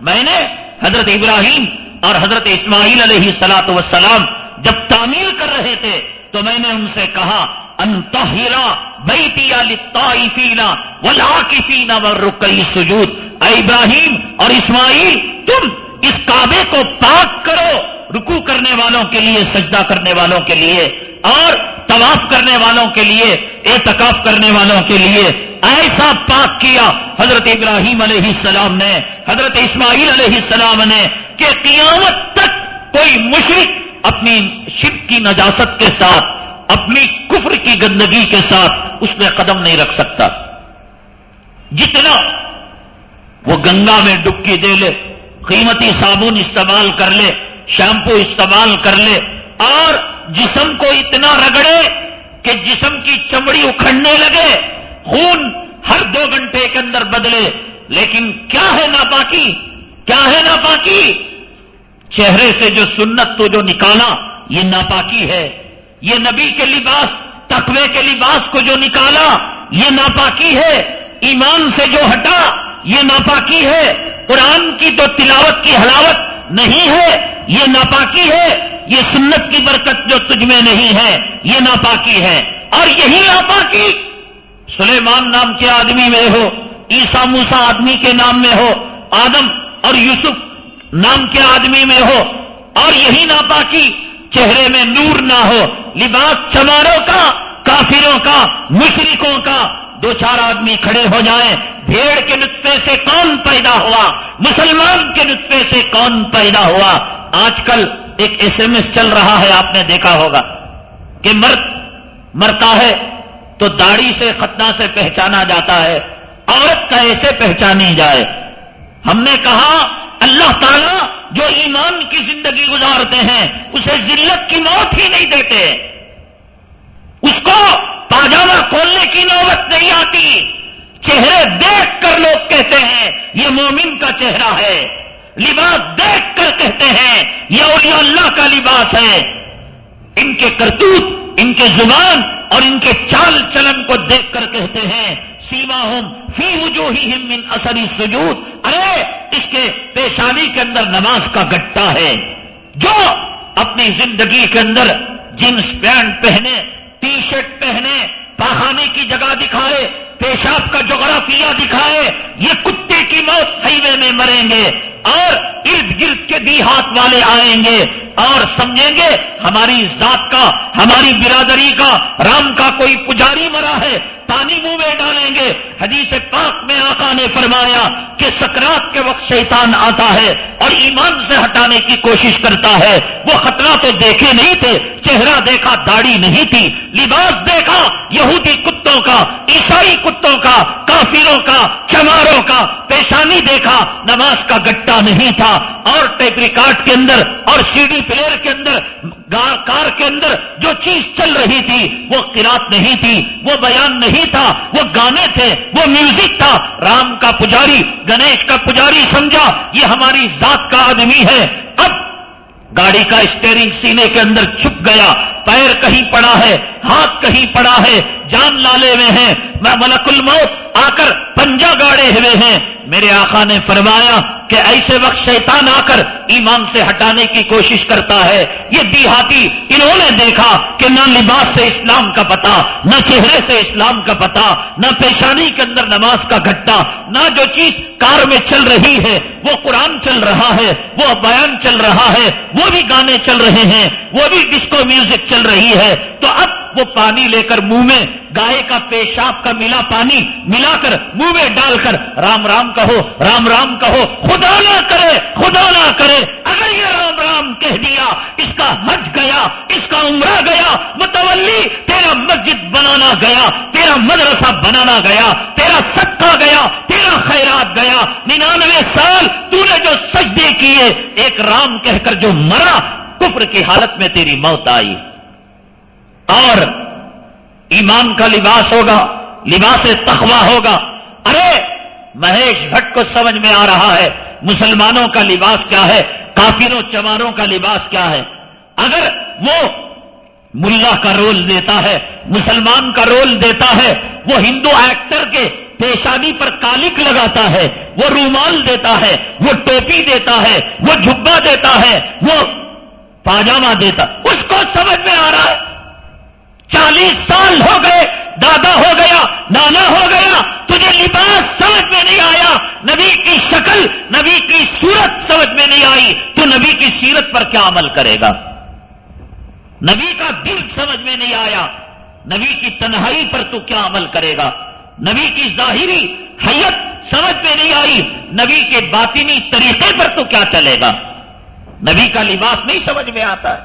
S1: میں نے حضرت ابراہیم اور حضرت اسماعیل علیہ سلاۃ وسلام جب تعمیر کر رہے تھے تو میں نے ان سے کہا انتہرا بیتی للطائفین والعاکفین والرکعی سجود اے ابراہیم اور اسماعیل، تم اس کعبے کو پاک کرو رکو کرنے والوں کے لیے، سجدہ کرنے والوں کے لیے، اور طواف کرنے والوں کے لیے، اعتکاف کرنے والوں کے لیے۔ ایسا پاک کیا حضرت ابراہیم علیہ السلام نے، حضرت اسماعیل علیہ السلام نے، کہ قیامت تک کوئی مشرق اپنی شپ کی نجاست کے ساتھ، اپنی کفر کی گندگی کے ساتھ اس میں قدم نہیں رکھ سکتا۔ جتنا وہ گنگا میں ڈبکی دے لے، قیمتی صابن استعمال کر لے، شیمپو استعمال کر لے، اور جسم کو اتنا رگڑے کہ جسم کی چمڑی اکھڑنے لگے، خون ہر دو گھنٹے کے اندر بدلے۔ لیکن کیا ہے ناپاکی؟ کیا ہے ناپاکی؟ چہرے سے جو سنت تو جو نکالا، یہ ناپاکی ہے۔ یہ نبی کے لباس، تقوی کے لباس کو جو نکالا، یہ ناپاکی ہے۔ ایمان سے جو ہٹا، یہ ناپاکی ہے۔ قرآن کی تو تلاوت کی حلاوت نہیں ہے، یہ ناپاکی ہے۔ یہ سنت کی برکت جو تجھ میں نہیں ہے، یہ ناپاکی ہے۔ اور یہی ناپاکی، سلیمان نام کے آدمی میں ہو عیسا موسا آدمی کے نام میں ہو، آدم اور یوسف نام کے آدمی میں ہو اور یہی ناپاکی چہرے میں نور نہ ہو، لباس چماروں کا، کافروں کا، مشرکوں کا۔ دو چار آدمی کھڑے ہو جائیں، بھیڑ کے نطفے سے کون پیدا ہوا؟ مسلمان کے نطفے سے کون پیدا ہوا؟ آج کل ایک ایس ایم ایس چل رہا ہے، آپ نے دیکھا ہوگا کہ مرد مرتا ہے تو داڑھی سے، ختنہ سے پہچانا جاتا ہے، عورت کا ایسے پہچانی جائے۔ ہم نے کہا اللہ تعالیٰ جو ایمان کی زندگی گزارتے ہیں، اسے ذلت کی موت ہی نہیں دیتے۔ اس کو پاجامہ کھولنے کی نوبت نہیں آتی۔ چہرے دیکھ کر لوگ کہتے ہیں، یہ مومن کا چہرہ ہے۔ لباس دیکھ کر کہتے ہیں، یہ اولیاء اللہ کا لباس ہے۔ ان کے کرتوت، ان کے زبان اور ان کے چال چلن کو دیکھ کر کہتے ہیں سیما ہوم فی وجو ہی من اثری سجود ارے، اس کے پیشانی کے اندر نماز کا گٹا ہے۔ جو اپنی زندگی کے اندر جینس پینٹ پہنے ٹی شرٹ پہنے پہانے کی جگہ دکھائے، پیشاب کا جغرافیہ دکھائے، یہ کتے کی موت ہائی وے میں مریں گے۔ اور ارد گرد کے دی ہاتھ والے آئیں گے اور سمجھیں گے ہماری ذات کا، ہماری برادری کا، رام کا کوئی پجاری مرا ہے، پانی منہ میں ڈالیں گے۔ حدیث پاک میں آقا نے فرمایا کہ سکرات کے وقت شیطان آتا ہے اور ایمان سے ہٹانے کی کوشش کرتا ہے۔ وہ خطرہ تو دیکھے نہیں تھے، چہرہ دیکھا، داڑھی نہیں تھی۔ لباس دیکھا، یہودی کتوں کا، عیسائی کتوں کا، کافروں کا چماروں کا، پیشانی دیکھا، نماز کا گٹا نہیں تھا۔ اور ٹیپ ریکارڈ کے اندر اور سی ڈی پلیئر کے اندر کار کے اندر جو چیز چل رہی تھی، وہ قرات نہیں تھی، وہ بیان نہیں تھا۔ وہ گانے تھے، وہ میوزک تھا۔ رام کا پجاری، گنیش کا پجاری سمجھا، یہ ہماری ذات کا آدمی ہے۔ اب گاڑی کا اسٹیئرنگ سینے کے اندر چھپ گیا، پیر کہیں پڑا ہے، ہاتھ کہیں پڑا ہے، جان لالے میں ہیں۔ میں ملک الموت آ کر پنجا گاڑے ہوئے ہیں۔ میرے آقا نے فرمایا کہ ایسے وقت شیطان آ کر ایمان سے ہٹانے کی کوشش کرتا ہے۔ یہ دیہاتی، انہوں نے دیکھا کہ نہ لباس سے اسلام کا پتا، نہ چہرے سے اسلام کا پتا، نہ پیشانی کے اندر نماز کا گھٹا نہ جو چیز کار میں چل رہی ہے، وہ قرآن چل رہا ہے، وہ بیان چل رہا ہے، وہ بھی گانے چل رہے ہیں، وہ بھی ڈسکو میوزک چل رہی ہے۔ تو اب وہ پانی لے کر منہ میں گائے کا پیشاب کا ملا پانی ملا کر منہ میں ڈال کر رام رام کہو، رام رام کہو، خدا نہ کرے، خدا نہ کرے، اگر یہ رام رام کہہ دیا، اس کا حج گیا، اس کا عمرہ گیا، متولی تیرا مسجد بنانا گیا، تیرا مدرسہ بنانا گیا، تیرا صدقہ گیا، تیرا خیرات گیا، ننانوے سال تو نے جو سجدے کیے، ایک رام کہہ کر جو مرا، کفر کی حالت میں تیری موت آئی۔ اور ایمان کا لباس ہوگا، لباس تخوا ہوگا۔ ارے، مہیش بھٹ کو سمجھ میں آ رہا ہے، مسلمانوں کا لباس کیا ہے، کافروں، چماروں کا لباس کیا ہے۔ اگر وہ ملا کا رول دیتا ہے، مسلمان کا رول دیتا ہے، وہ ہندو ایکٹر کے پیشانی پر کالک لگاتا ہے، وہ رومال دیتا ہے، وہ ٹوپی دیتا ہے، وہ جھبا دیتا ہے، وہ پاجامہ دیتا، اس کو سمجھ میں آ رہا ہے۔ چالیس سال ہو گئے، دادا ہو گیا، نانا ہو گیا، تجھے لباس سمجھ میں نہیں آیا، نبی کی شکل، نبی کی صورت سمجھ میں نہیں آئی، تو نبی کی سیرت پر کیا عمل کرے گا؟ نبی کا دل سمجھ میں نہیں آیا، نبی کی تنہائی پر تو کیا عمل کرے گا؟ نبی کی ظاہری حیت سمجھ میں نہیں آئی، نبی کے باطنی طریقے پر تو کیا چلے گا؟ نبی کا لباس نہیں سمجھ میں آتا۔ ہے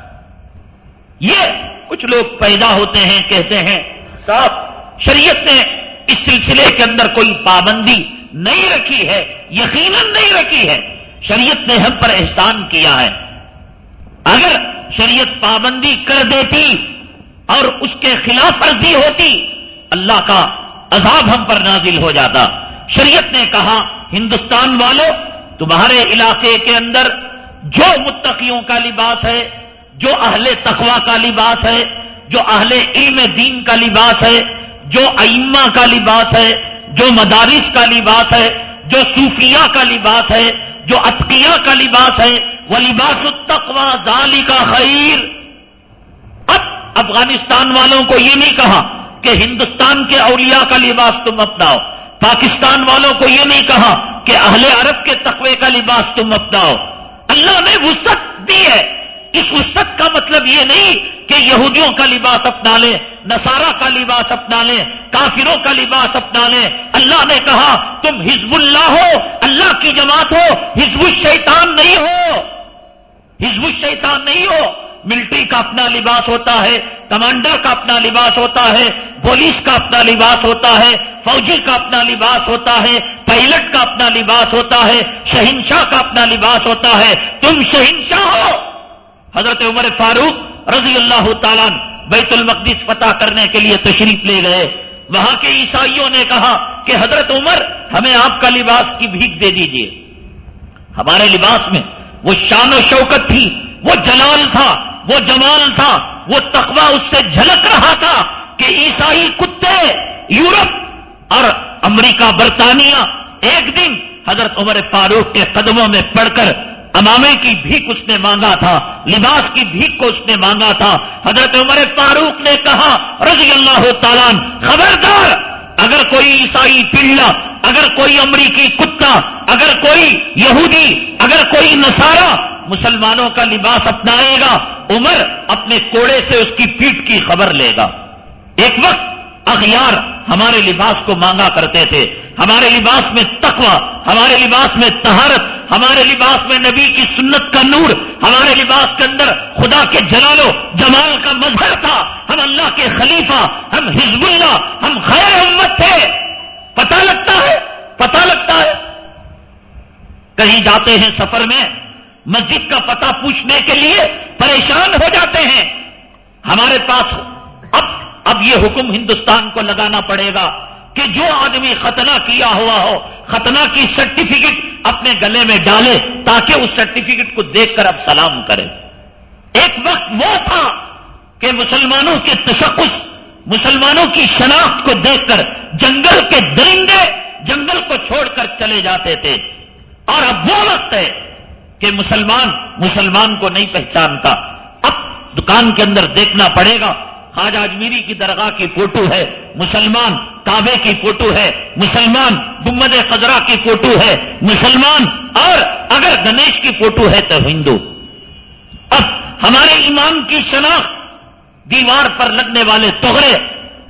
S1: یہ کچھ لوگ پیدا ہوتے ہیں، کہتے ہیں، صاحب، شریعت نے اس سلسلے کے اندر کوئی پابندی نہیں رکھی ہے، یقیناً نہیں رکھی ہے۔ شریعت نے ہم پر احسان کیا ہے۔ اگر شریعت پابندی کر دیتی اور اس کے خلاف ورزی ہوتی، اللہ کا عذاب ہم پر نازل ہو جاتا۔ شریعت نے کہا، ہندوستان والوں تمہارے علاقے کے اندر جو متقیوں کا لباس ہے جو اہل تخوا کا لباس ہے، جو اہل علم دین کا لباس ہے، جو ائمہ کا لباس ہے، جو مدارس کا لباس ہے، جو صوفیہ کا لباس ہے، جو اطقیہ کا لباس ہے، وہ لباس التقوا ظالی کا خیر۔ اب افغانستان والوں کو یہ نہیں کہا کہ ہندوستان کے اولیاء کا لباس تم اپناؤ۔ پاکستان والوں کو یہ نہیں کہا کہ اہل عرب کے تقوی کا لباس تم اپناؤ۔ اللہ نے وسط دی ہے۔ اس وسط کا مطلب یہ نہیں کہ یہودیوں کا لباس اپنا لے نسارا کا لباس اپنا لے کافروں کا لباس اپنا لے اللہ نے کہا، تم ہزب اللہ ہو، اللہ کی جماعت ہو ہزب الشیطان نہیں ہو۔ ہزب الشیطان نہیں ہو۔ ملٹری کا اپنا لباس ہوتا ہے، کمانڈر کا اپنا لباس ہوتا ہے، پولیس کا اپنا لباس ہوتا ہے، فوجی کا اپنا لباس ہوتا ہے، پائلٹ کا اپنا لباس ہوتا ہے، شہنشاہ کا اپنا لباس ہوتا ہے۔ تم شہنشاہ ہو۔ حضرت عمر فاروق رضی اللہ تعالیٰ بیت المقدس فتح کرنے کے لیے تشریف لے گئے۔ وہاں کے عیسائیوں نے کہا کہ حضرت عمر، ہمیں آپ کا لباس کی بھیک دے دیجیے۔ ہمارے لباس میں وہ شان و شوکت تھی، وہ جلال تھا، وہ جمال تھا، وہ تقوی اس سے جھلک رہا تھا کہ عیسائی کتے، یورپ اور امریکہ برطانیہ ایک دن حضرت عمر فاروق کے قدموں میں پڑھ کر امامے کی بھیک اس نے مانگا تھا، لباس کی بھیک کو اس نے مانگا تھا۔ حضرت عمر فاروق نے کہا، رضی اللہ تعالیٰ خبردار، اگر کوئی عیسائی پلّا اگر کوئی امریکی کتا، اگر کوئی یہودی، اگر کوئی نصارہ مسلمانوں کا لباس اپنائے گا، عمر اپنے کوڑے سے اس کی پیٹ کی خبر لے گا۔ ایک وقت اغیار ہمارے لباس کو مانگا کرتے تھے، ہمارے لباس میں تقوی، ہمارے لباس میں تہارت ہمارے لباس میں نبی کی سنت کا نور، ہمارے لباس کے اندر خدا کے جلالو جمال کا مظہر تھا۔ ہم اللہ کے خلیفہ، ہم حزب اللہ ہم خیر امت تھے۔ پتہ لگتا ہے؟ پتہ لگتا ہے۔ کہیں جاتے ہیں سفر میں، مسجد کا پتہ پوچھنے کے لیے پریشان ہو جاتے ہیں۔ ہمارے پاس اب یہ حکم ہندوستان کو لگانا پڑے گا کہ جو آدمی ختنہ کیا ہوا ہو ختنہ کی سرٹیفکیٹ اپنے گلے میں ڈالے تاکہ اس سرٹیفکیٹ کو دیکھ کر اب سلام کرے۔ ایک وقت وہ تھا کہ مسلمانوں کے تشخص، مسلمانوں کی شناخت کو دیکھ کر جنگل کے درندے جنگل کو چھوڑ کر چلے جاتے تھے۔ اور اب وہ وقت ہے کہ مسلمان مسلمان کو نہیں پہچانتا۔ اب دکان کے اندر دیکھنا پڑے گا خواجہ اجمیری کی درگاہ کی فوٹو ہے، مسلمان کعبے کی فوٹو ہے، مسلمان گمد قزرا کی فوٹو ہے، مسلمان اور اگر گنیش کی فوٹو ہے تو ہندو۔ اب ہمارے ایمان کی شناخت دیوار پر لگنے والے توہرے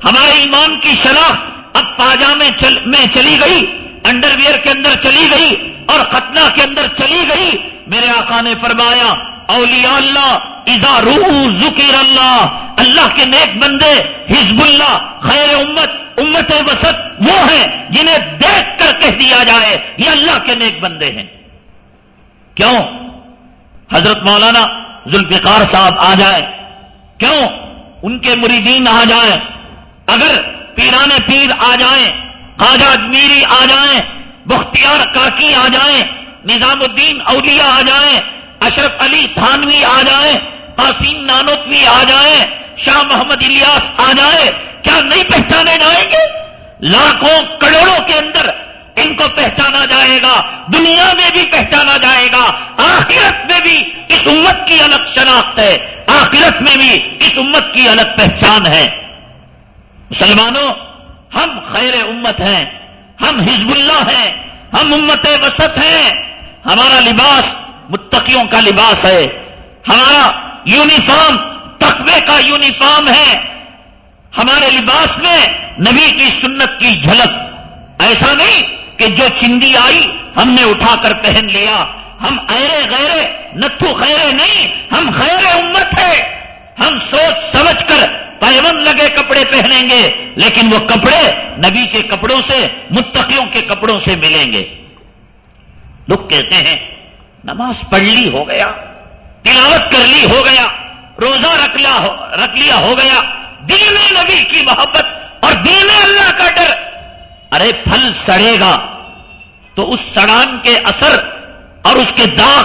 S1: ہمارے ایمان کی شناخت اب پاجامے میں چلی گئی انڈر ویئر کے اندر چلی گئی اور ختنہ کے اندر چلی گئی۔ میرے آقا نے فرمایا اولیاء اللہ ازا روح ذکر اللہ اللہ کے نیک بندے، حزب اللہ، خیر امت امت وسط، وہ ہیں جنہیں دیکھ کر کہہ دیا جائے، یہ اللہ کے نیک بندے ہیں۔ کیوں؟ حضرت مولانا ذوالفقار صاحب آ جائے کیوں؟ ان کے مریدین آ جائیں۔ اگر پیران پیر آ جائیں، خواجہ اجمیری آ جائیں بختیار کاکی آ جائیں، نظام الدین اولیاء آ جائیں اشرف علی تھانوی آ جائیں، قاسم نانوتوی آ جائیں، شاہ محمد الیاس آ جائے کیا نہیں پہچانے جائیں گے؟ لاکھوں کروڑوں کے اندر ان کو پہچانا جائے گا، دنیا میں بھی پہچانا جائے گا، آخرت میں بھی اس امت کی الگ شناخت ہے، آخرت میں بھی اس امت کی الگ پہچان ہے۔ مسلمانوں، ہم خیر امت ہیں، ہم حزب اللہ ہیں، ہم امت وسط ہیں، ہمارا لباس متقیوں کا لباس ہے۔ ہمارا یونیفارم تقوی کا یونیفارم ہے۔ ہمارے لباس میں نبی کی سنت کی جھلک۔ ایسا نہیں کہ جو چندی آئی ہم نے اٹھا کر پہن لیا۔ ہم ایرے غیرے، نتھو خیرے نہیں، ہم خیر امت ہے۔ ہم سوچ سمجھ کر پیون لگے کپڑے پہنیں گے، لیکن وہ کپڑے نبی کے کپڑوں سے، متقیوں کے کپڑوں سے ملیں گے۔ لوگ کہتے ہیں نماز پڑھ لی ہو گیا، تلاوت کر لی ہو گیا، روزہ رکھ لیا رکھ لیا ہو گیا۔ دل نبی کی محبت اور دل اللہ کا ڈر۔ ارے پھل سڑے گا، تو اس سڑان کے اثر اور اس کے داغ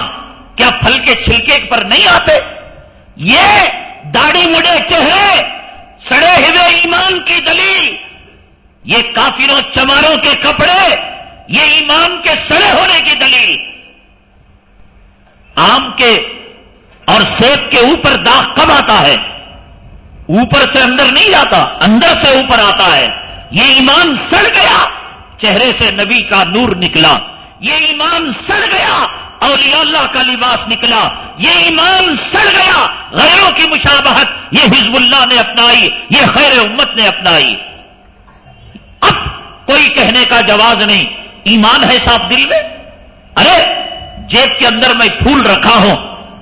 S1: کیا پھل کے چھلکے پر نہیں آتے؟ یہ داڑھی مڑے چہرے، سڑے ہوئے ایمان کی دلیل۔ یہ کافروں چماروں کے کپڑے، یہ ایمان کے سڑے ہونے کی دلیل۔ آم کے اور سیب کے اوپر داغ کب آتا ہے؟ اوپر سے اندر نہیں جاتا، اندر سے اوپر آتا ہے۔ یہ ایمان سڑ گیا، چہرے سے نبی کا نور نکلا۔ یہ ایمان سڑ گیا اور اللہ کا لباس نکلا۔ یہ ایمان سڑ گیا، غیروں کی مشابہت، یہ حزب اللہ نے اپنائی، یہ خیر امت نے اپنائی۔ اب کوئی کہنے کا جواز نہیں، ایمان ہے صاحب دل میں؟ ارے جیب کے اندر میں پھول رکھا ہوں۔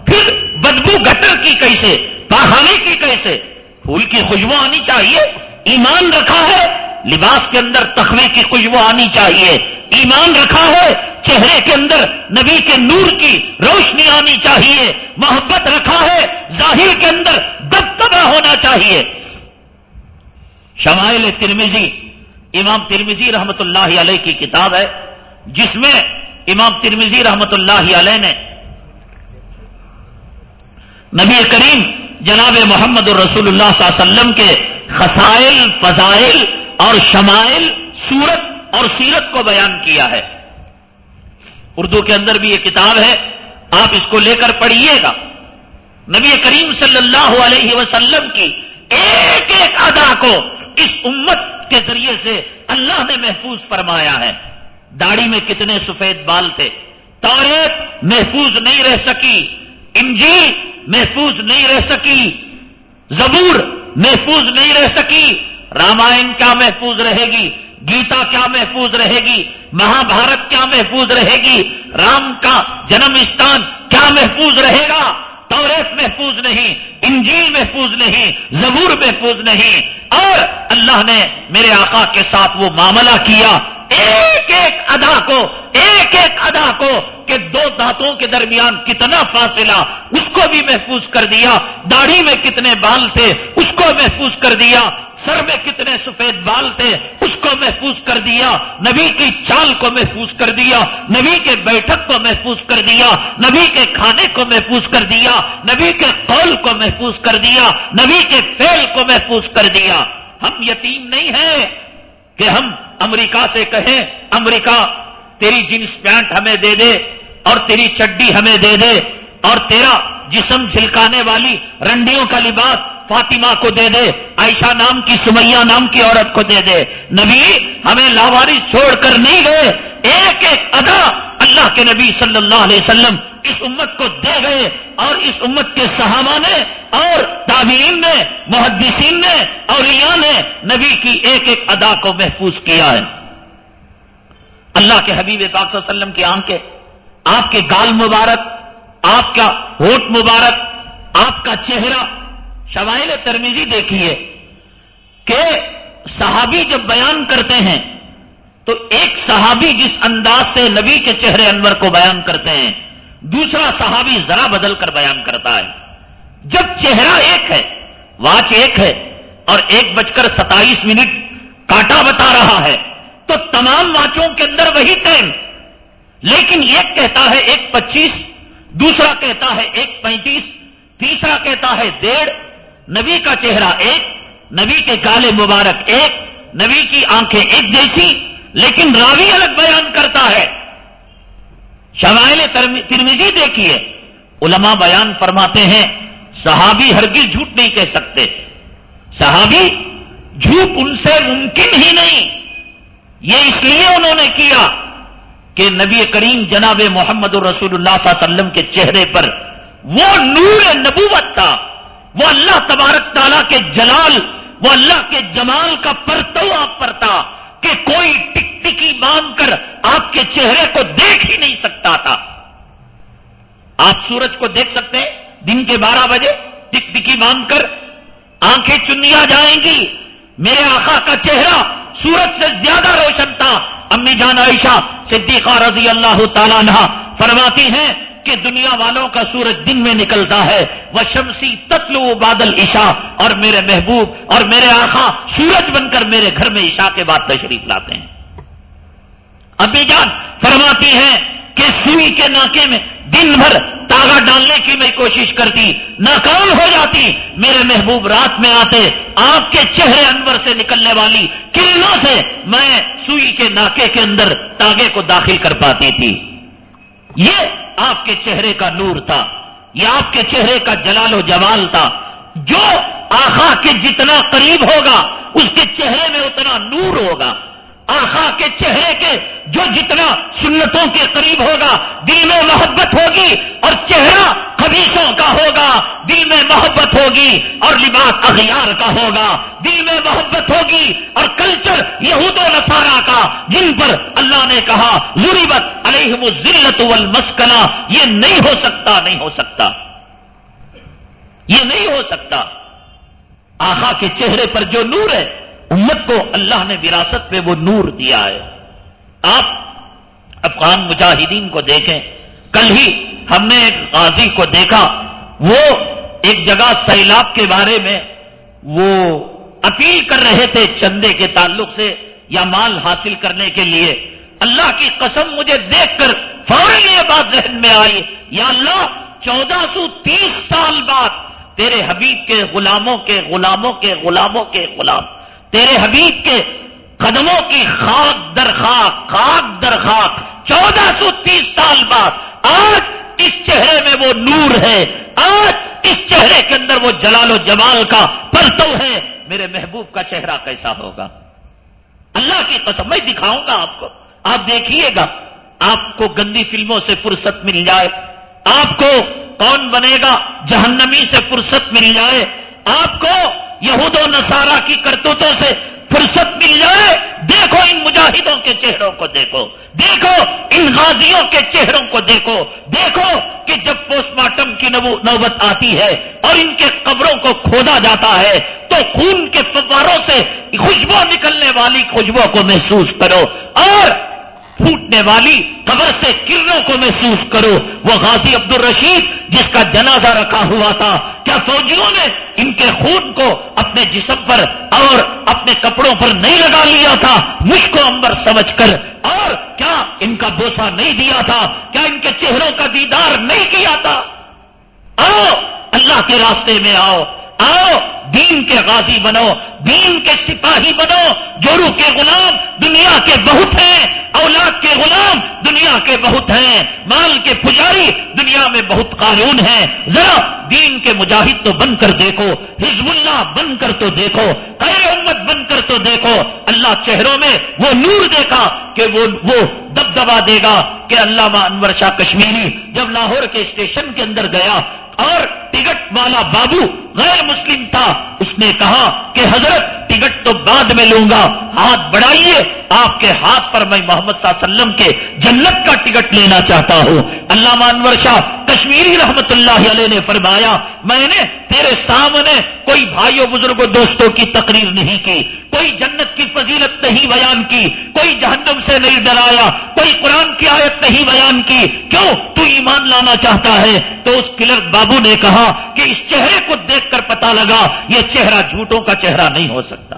S1: پھر بدبو گٹر کی کیسے پہاڑی کی کیسے پھول کی خوشبو آنی چاہیے، ایمان رکھا ہے، لباس کے اندر تخوے کی خوشبو آنی چاہیے۔ ایمان رکھا ہے، چہرے کے اندر نبی کے نور کی روشنی آنی چاہیے۔ محبت رکھا ہے، ظاہر کے اندر دبدبا ہونا چاہیے۔ شمائل ترمیزی امام ترمیزی رحمت اللہ علیہ کی کتاب ہے، جس میں امام ترمیزی رحمت اللہ علیہ نے نبی کریم جناب محمد الرسول اللہ صلی اللہ علیہ وسلم کے خسائل، فضائل اور شمائل سورت اور سیرت کو بیان کیا ہے۔ اردو کے اندر بھی یہ کتاب ہے، آپ اس کو لے کر پڑھیے گا۔ نبی کریم صلی اللہ علیہ وسلم کی ایک ایک ادا کو اس امت کے ذریعے سے اللہ نے محفوظ فرمایا ہے۔ داڑھی میں کتنے سفید بال تھے۔ توریت محفوظ نہیں رہ سکی۔ انجیل محفوظ نہیں رہ سکی۔ زبور محفوظ نہیں رہ سکی۔ رامائن کیا محفوظ رہے گی؟ گیتا کیا محفوظ رہے گی؟ مہا بھارت کیا محفوظ رہے گی؟ رام کا جنم استان کیا محفوظ رہے گا؟ توریت محفوظ نہیں، انجیل محفوظ نہیں، زبور محفوظ نہیں۔ اور اللہ نے میرے آقا کے ساتھ وہ معاملہ کیا۔ ایک ایک ادا کو، ایک ایک ادا کو کہ دو دانتوں کے درمیان کتنا فاصلہ، اس کو بھی محفوظ کر دیا۔ داڑھی میں کتنے بال تھے، اس کو محفوظ کر دیا۔ سر میں کتنے سفید بال تھے، اس کو محفوظ کر دیا۔ نبی کی چال کو محفوظ کر دیا۔ نبی کے بیٹھک کو محفوظ کر دیا۔ نبی کے کھانے کو محفوظ کر دیا۔ نبی کے قول کو محفوظ کر دیا۔ نبی کے فیل کو محفوظ کر دیا۔ ہم یتیم نہیں ہیں۔ کہ ہم امریکہ سے کہیں، امریکہ تیری جینس پینٹ ہمیں دے دے اور تیری چڈی ہمیں دے دے اور تیرا جسم جھلکانے والی رنڈیوں کا لباس فاطمہ کو دے دے، عائشہ نام کی، سمیہ نام کی عورت کو دے دے۔ نبی، ہمیں لاواری چھوڑ کر نہیں گئے، ایک ایک ادا اللہ کے نبی صلی اللہ علیہ وسلم اس امت کو دے گئے اور اس امت کے صحابہ نے اور تعبین نے، محدثین نے اور نے نبی کی ایک ایک ادا کو محفوظ کیا ہے۔ اللہ کے حبیب پاک صلی اللہ علیہ وسلم کی آنکھیں، آپ کے گال مبارک، آپ کا ہوٹ مبارک، آپ کا چہرہ۔ شوائل ترمیزی دیکھیے کہ صحابی جب بیان کرتے ہیں تو ایک صحابی جس انداز سے نبی کے چہرے انور کو بیان کرتے ہیں، دوسرا صحابی ذرا بدل کر بیان کرتا ہے۔ جب چہرہ ایک ہے، واچ ایک ہے اور ایک بج کر ستائیس منٹ کاٹا بتا رہا ہے، تو تمام واچوں کے اندر وہی ٹائم۔ لیکن ایک کہتا ہے ایک پچیس، دوسرا کہتا ہے ایک پینتیس، تیسرا کہتا ہے ڈیڑھ۔ نبی کا چہرہ ایک، نبی کے گالے مبارک ایک، نبی کی آنکھیں ایک جیسی۔ لیکن راوی الگ بیان کرتا ہے۔ شمائل ترمیزی دیکھیے۔ علماء بیان فرماتے ہیں، صحابی ہرگز جھوٹ نہیں کہہ سکتے۔ صحابی جھوٹ ان سے ممکن ہی نہیں۔ یہ اس لیے انہوں نے کیا کہ نبی کریم جناب محمد الرسول اللہ صلی اللہ علیہ وسلم کے چہرے پر وہ نور نبوت تھا۔ وہ اللہ تبارک تعالیٰ کے جلال، وہ اللہ کے جمال کا پرتو آپ پر تھا۔ کہ کوئی ٹک ٹکی باندھ کر آپ کے چہرے کو دیکھ ہی نہیں سکتا تھا۔ آپ سورج کو دیکھ سکتے ہیں دن کے بارہ بجے ٹک ٹکی باندھ کر آنکھیں چنیا جائیں گی۔ میرے آقا کا چہرہ سورج سے زیادہ روشن تھا۔ امی جان عائشہ صدیقہ رضی اللہ تعالیٰ فرماتی ہیں کہ دنیا والوں کا سورج دن میں نکلتا ہے۔ وہ شمسی تتلو بادل عشاء، اور میرے محبوب اور میرے آخا سورج بن کر میرے گھر میں عشاء کے بعد تشریف لاتے ہیں۔ ابھی جان فرماتی ہیں کہ سوئی کے ناکے میں دن بھر تاغا ڈالنے کی میں کوشش کرتی، ناکام ہو جاتی۔ میرے محبوب رات میں آتے، آپ کے چہرے انور سے نکلنے والی کرنوں سے میں سوئی کے ناکے کے اندر تاگے کو داخل کر پاتی تھی۔ یہ آپ کے چہرے کا نور تھا، یہ آپ کے چہرے کا جلال و جمال تھا۔ جو آخا کے جتنا قریب ہوگا، اس کے چہرے میں اتنا نور ہوگا۔ آخا کے چہرے کے جو جتنا سنتوں کے قریب ہوگا، دل میں محبت ہوگی اور چہرہ خبیصوں کا ہوگا، دل میں محبت ہوگی اور لباس اغیار کا ہوگا، دل میں محبت ہوگی اور کلچر یہود و نصارہ کا، جن پر اللہ نے کہا ضریبت علیہم الزلت والمسکنہ، یہ نہیں ہو سکتا، نہیں ہو سکتا۔ یہ نہیں ہو سکتا۔ آخا کے چہرے پر جو نور ہے امت کو اللہ نے وراثت میں وہ نور دیا ہے۔ آپ افغان مجاہدین کو دیکھیں۔ کل ہی ہم نے ایک غازی کو دیکھا۔ وہ ایک جگہ سیلاب کے بارے میں وہ اپیل کر رہے تھے چندے کے تعلق سے یا مال حاصل کرنے کے لیے۔ اللہ کی قسم مجھے دیکھ کر فوراً یہ بات ذہن میں آئی، یا اللہ، چودہ سو تیس سال بعد تیرے حبیب کے غلاموں کے غلاموں کے غلاموں کے غلام۔ تیرے حبیب کے قدموں کی خاک در خاک خاک در خاک، چودہ سو تیس سال بعد، آج اس چہرے میں وہ نور ہے، آج اس چہرے کے اندر وہ جلال و جمال کا پرتو ہے۔ میرے محبوب کا چہرہ کیسا ہوگا؟ اللہ کی قسم، میں دکھاؤں گا آپ کو۔ آپ دیکھیے گا، آپ کو گندی فلموں سے فرصت مل جائے۔ آپ کو کون بنے گا؟ جہنمی سے فرصت مل جائے۔ آپ کو یہود و نصارہ کی کرتوتوں سے فرصت مل جائے۔ دیکھو ان مجاہدوں کے چہروں کو دیکھو۔ دیکھو ان غازیوں کے چہروں کو دیکھو۔ دیکھو کہ جب پوسٹ مارٹم کی نوبت آتی ہے اور ان کے قبروں کو کھودا جاتا ہے، تو خون کے فواروں سے خوشبو نکلنے والی خوشبو کو محسوس کرو۔ اور پھوٹنے والی قبر سے کرنوں کو محسوس کرو۔ وہ غازی عبد الرشید جس کا جنازہ رکھا ہوا تھا، کیا فوجیوں نے ان کے خون کو اپنے جسم پر اور اپنے کپڑوں پر نہیں لگا لیا تھا؟ مشک و امبر سمجھ کر۔ اور کیا ان کا بوسا نہیں دیا تھا؟ کیا ان کے چہروں کا دیدار نہیں کیا تھا؟ آؤ، اللہ کے راستے میں آؤ۔ آؤ، دین کے غازی بنو، دین کے سپاہی بنو، جورو کے غلام دنیا کے بہت ہیں، اولاد کے غلام دنیا کے بہت ہیں، مال کے پجاری دنیا میں بہت قانون ہیں۔ ذرا دین کے مجاہد تو بن کر دیکھو، حزب اللہ بن کر تو دیکھو، خیر امت بن کر تو دیکھو۔ اللہ چہروں میں وہ نور دیکھا کہ وہ وہ دب دبا دے گا کہ علامہ انور شاہ کشمیری جب لاہور کے اسٹیشن کے اندر گیا اور ٹکٹ والا بابو غیر مسلم تھا، اس نے کہا کہ حضرت ٹکٹ تو بعد میں لوں گا، ہاتھ بڑھائیے، آپ کے ہاتھ پر میں محمد صلی اللہ علیہ وسلم کے جنت کا ٹکٹ لینا چاہتا ہوں۔ اللہ مانور شاہ کشمیری رحمت اللہ علیہ نے فرمایا، میں نے تیرے سامنے کوئی بھائیوں، بزرگوں، دوستوں کی تقریر نہیں کی، کوئی جنت کی فضیلت نہیں بیان کی، کوئی جہنم سے نہیں ڈرایا، کوئی قرآن کی آیت نہیں بیان کی۔ کیوں؟ تو ایمان لانا چاہتا ہے۔ تو اس کلرک بابو نے کہا کہ اس چہرے کو دیکھ کر پتا لگا یہ چہرہ جھوٹوں کا چہرہ نہیں ہو سکتا۔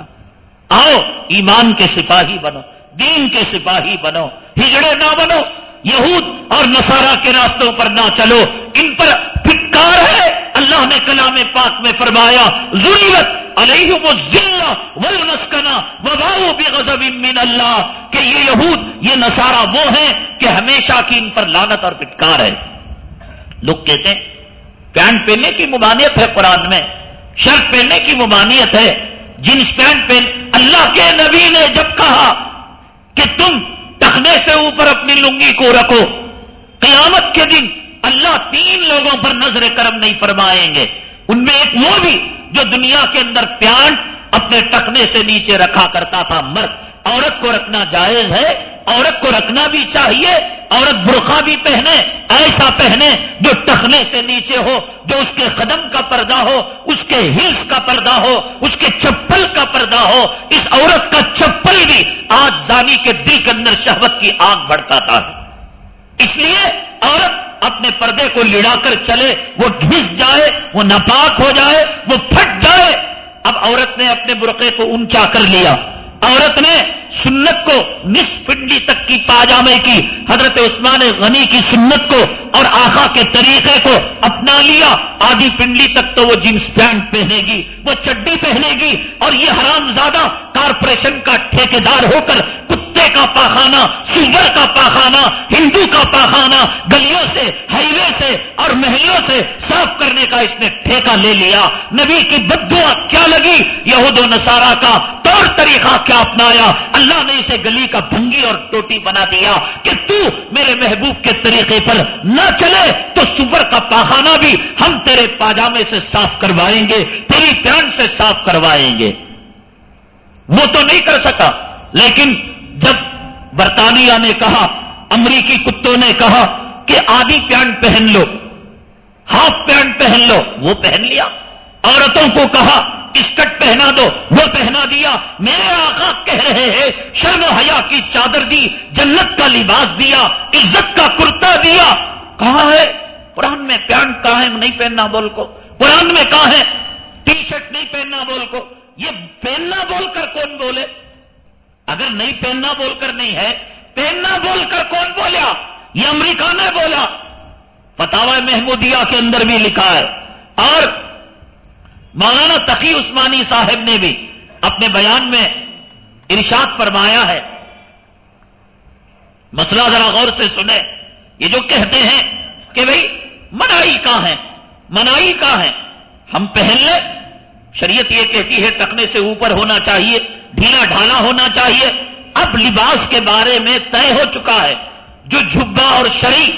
S1: آؤ، ایمان کے سپاہی بنو، دین کے سپاہی بنو، ہجڑے نہ بنو، یہود اور نصارہ کے راستوں پر نہ چلو۔ ان پر پھٹکار ہے۔ اللہ نے کلام پاک میں فرمایا ضرورت علیہ ولنسکنا وباؤ بے غزب من اللہ۔ کہ یہ یہود، یہ نصارہ وہ ہیں کہ ہمیشہ کی ان پر لانت اور پھٹکار ہے۔ لوگ کہتے ہیں پینٹ پہننے کی ممانعت ہے قرآن میں، شرٹ پہننے کی ممانعت ہے، جنس پینٹ پہن، اللہ کے نبی نے جب کہا کہ تم ٹخنے سے اوپر اپنی لنگی کو رکھو، قیامت کے دن اللہ تین لوگوں پر نظر کرم نہیں فرمائیں گے۔ ان میں ایک وہ بھی جو دنیا کے اندر پیانٹ اپنے ٹکنے سے نیچے رکھا کرتا تھا، مرد، عورت کو رکھنا جائز ہے عورت کو رکھنا بھی چاہیے، عورت برقع بھی پہنے ایسا پہنے، جو ٹخنے سے نیچے ہو، جو اس کے قدم کا پردہ ہو، اس کے ہلس کا پردہ ہو، اس کے چپل کا پردہ ہو، اس عورت کا چپل بھی آج زانی کے دل کے اندر شہوت کی آگ بڑھتا ہے اس لیے عورت اپنے پردے کو لڑا کر چلے، وہ گھس جائے، وہ ناپاک ہو جائے، وہ پھٹ جائے۔ اب عورت نے اپنے برقعے کو اونچا کر لیا۔ عورت نے سنت کو نصف پنڈی تک کی پاجامے کی، حضرت عثمان غنی کی سنت کو اور آخا کے طریقے کو اپنا لیا۔ آدھی پنڈلی تک تو وہ جینس پینٹ پہنے گی، وہ چڈی پہنے گی اور یہ حرام زیادہ کارپوریشن کا ٹھیکیدار ہو کر کتے کا پاخانہ، سور کا پاخانہ، ہندو کا پاخانہ، گلیوں سے ہائی وے سے اور محلوں سے صاف کرنے کا اس نے ٹھیکہ لے لیا۔ نبی کی بدعا کیا لگی؟ یہود و نصارہ کا طور طریقہ کیا اپنایا؟ اللہ نے اسے گلی کا بھنگی اور ٹوٹی بنا دیا کہ تو میرے محبوب کے طریقے پر نہ چلے تو سور کا پاخانہ بھی ہم تیرے پاجامے سے صاف کروائیں گے، تیری پینٹ سے صاف کروائیں گے۔ وہ تو نہیں کر سکا، لیکن جب برطانیہ نے کہا، امریکی کتوں نے کہا کہ آدھی پینٹ پہن لو، ہاف پینٹ پہن لو، وہ پہن لیا۔ عورتوں کو کہا اسکٹ پہنا دو، وہ پہنا دیا۔ میرے آقا کہہ رہے ہیں، شرم و حیا کی چادر دی، جنت کا لباس دیا، عزت کا کرتا دیا۔ کہاں ہے؟ قرآن میں پینٹ کہاں ہے نہیں پہننا بول کو۔ قرآن میں کہاں ہے؟ ٹی شرٹ نہیں پہننا بول کو۔ یہ پہننا بول کر کون بولے؟ اگر نہیں پہننا بول کر نہیں ہے، پہننا بول کر کون بولیا؟ یہ امریکہ نے بولا۔ فتوا محمودیہ کے اندر بھی لکھا ہے۔ اور مولانا تقی عثمانی صاحب نے بھی اپنے بیان میں ارشاد فرمایا ہے۔ مسئلہ ذرا غور سے سنے یہ جو کہتے ہیں کہ بھئی منائی کہاں ہے، منائی کہاں ہے۔ ہم پہن لیں شریعت یہ کہتی ہے ٹکنے سے اوپر ہونا چاہیے، ڈھیلا ڈھالا ہونا چاہیے۔ اب لباس کے بارے میں طے ہو چکا ہے۔ جو جھبا اور شری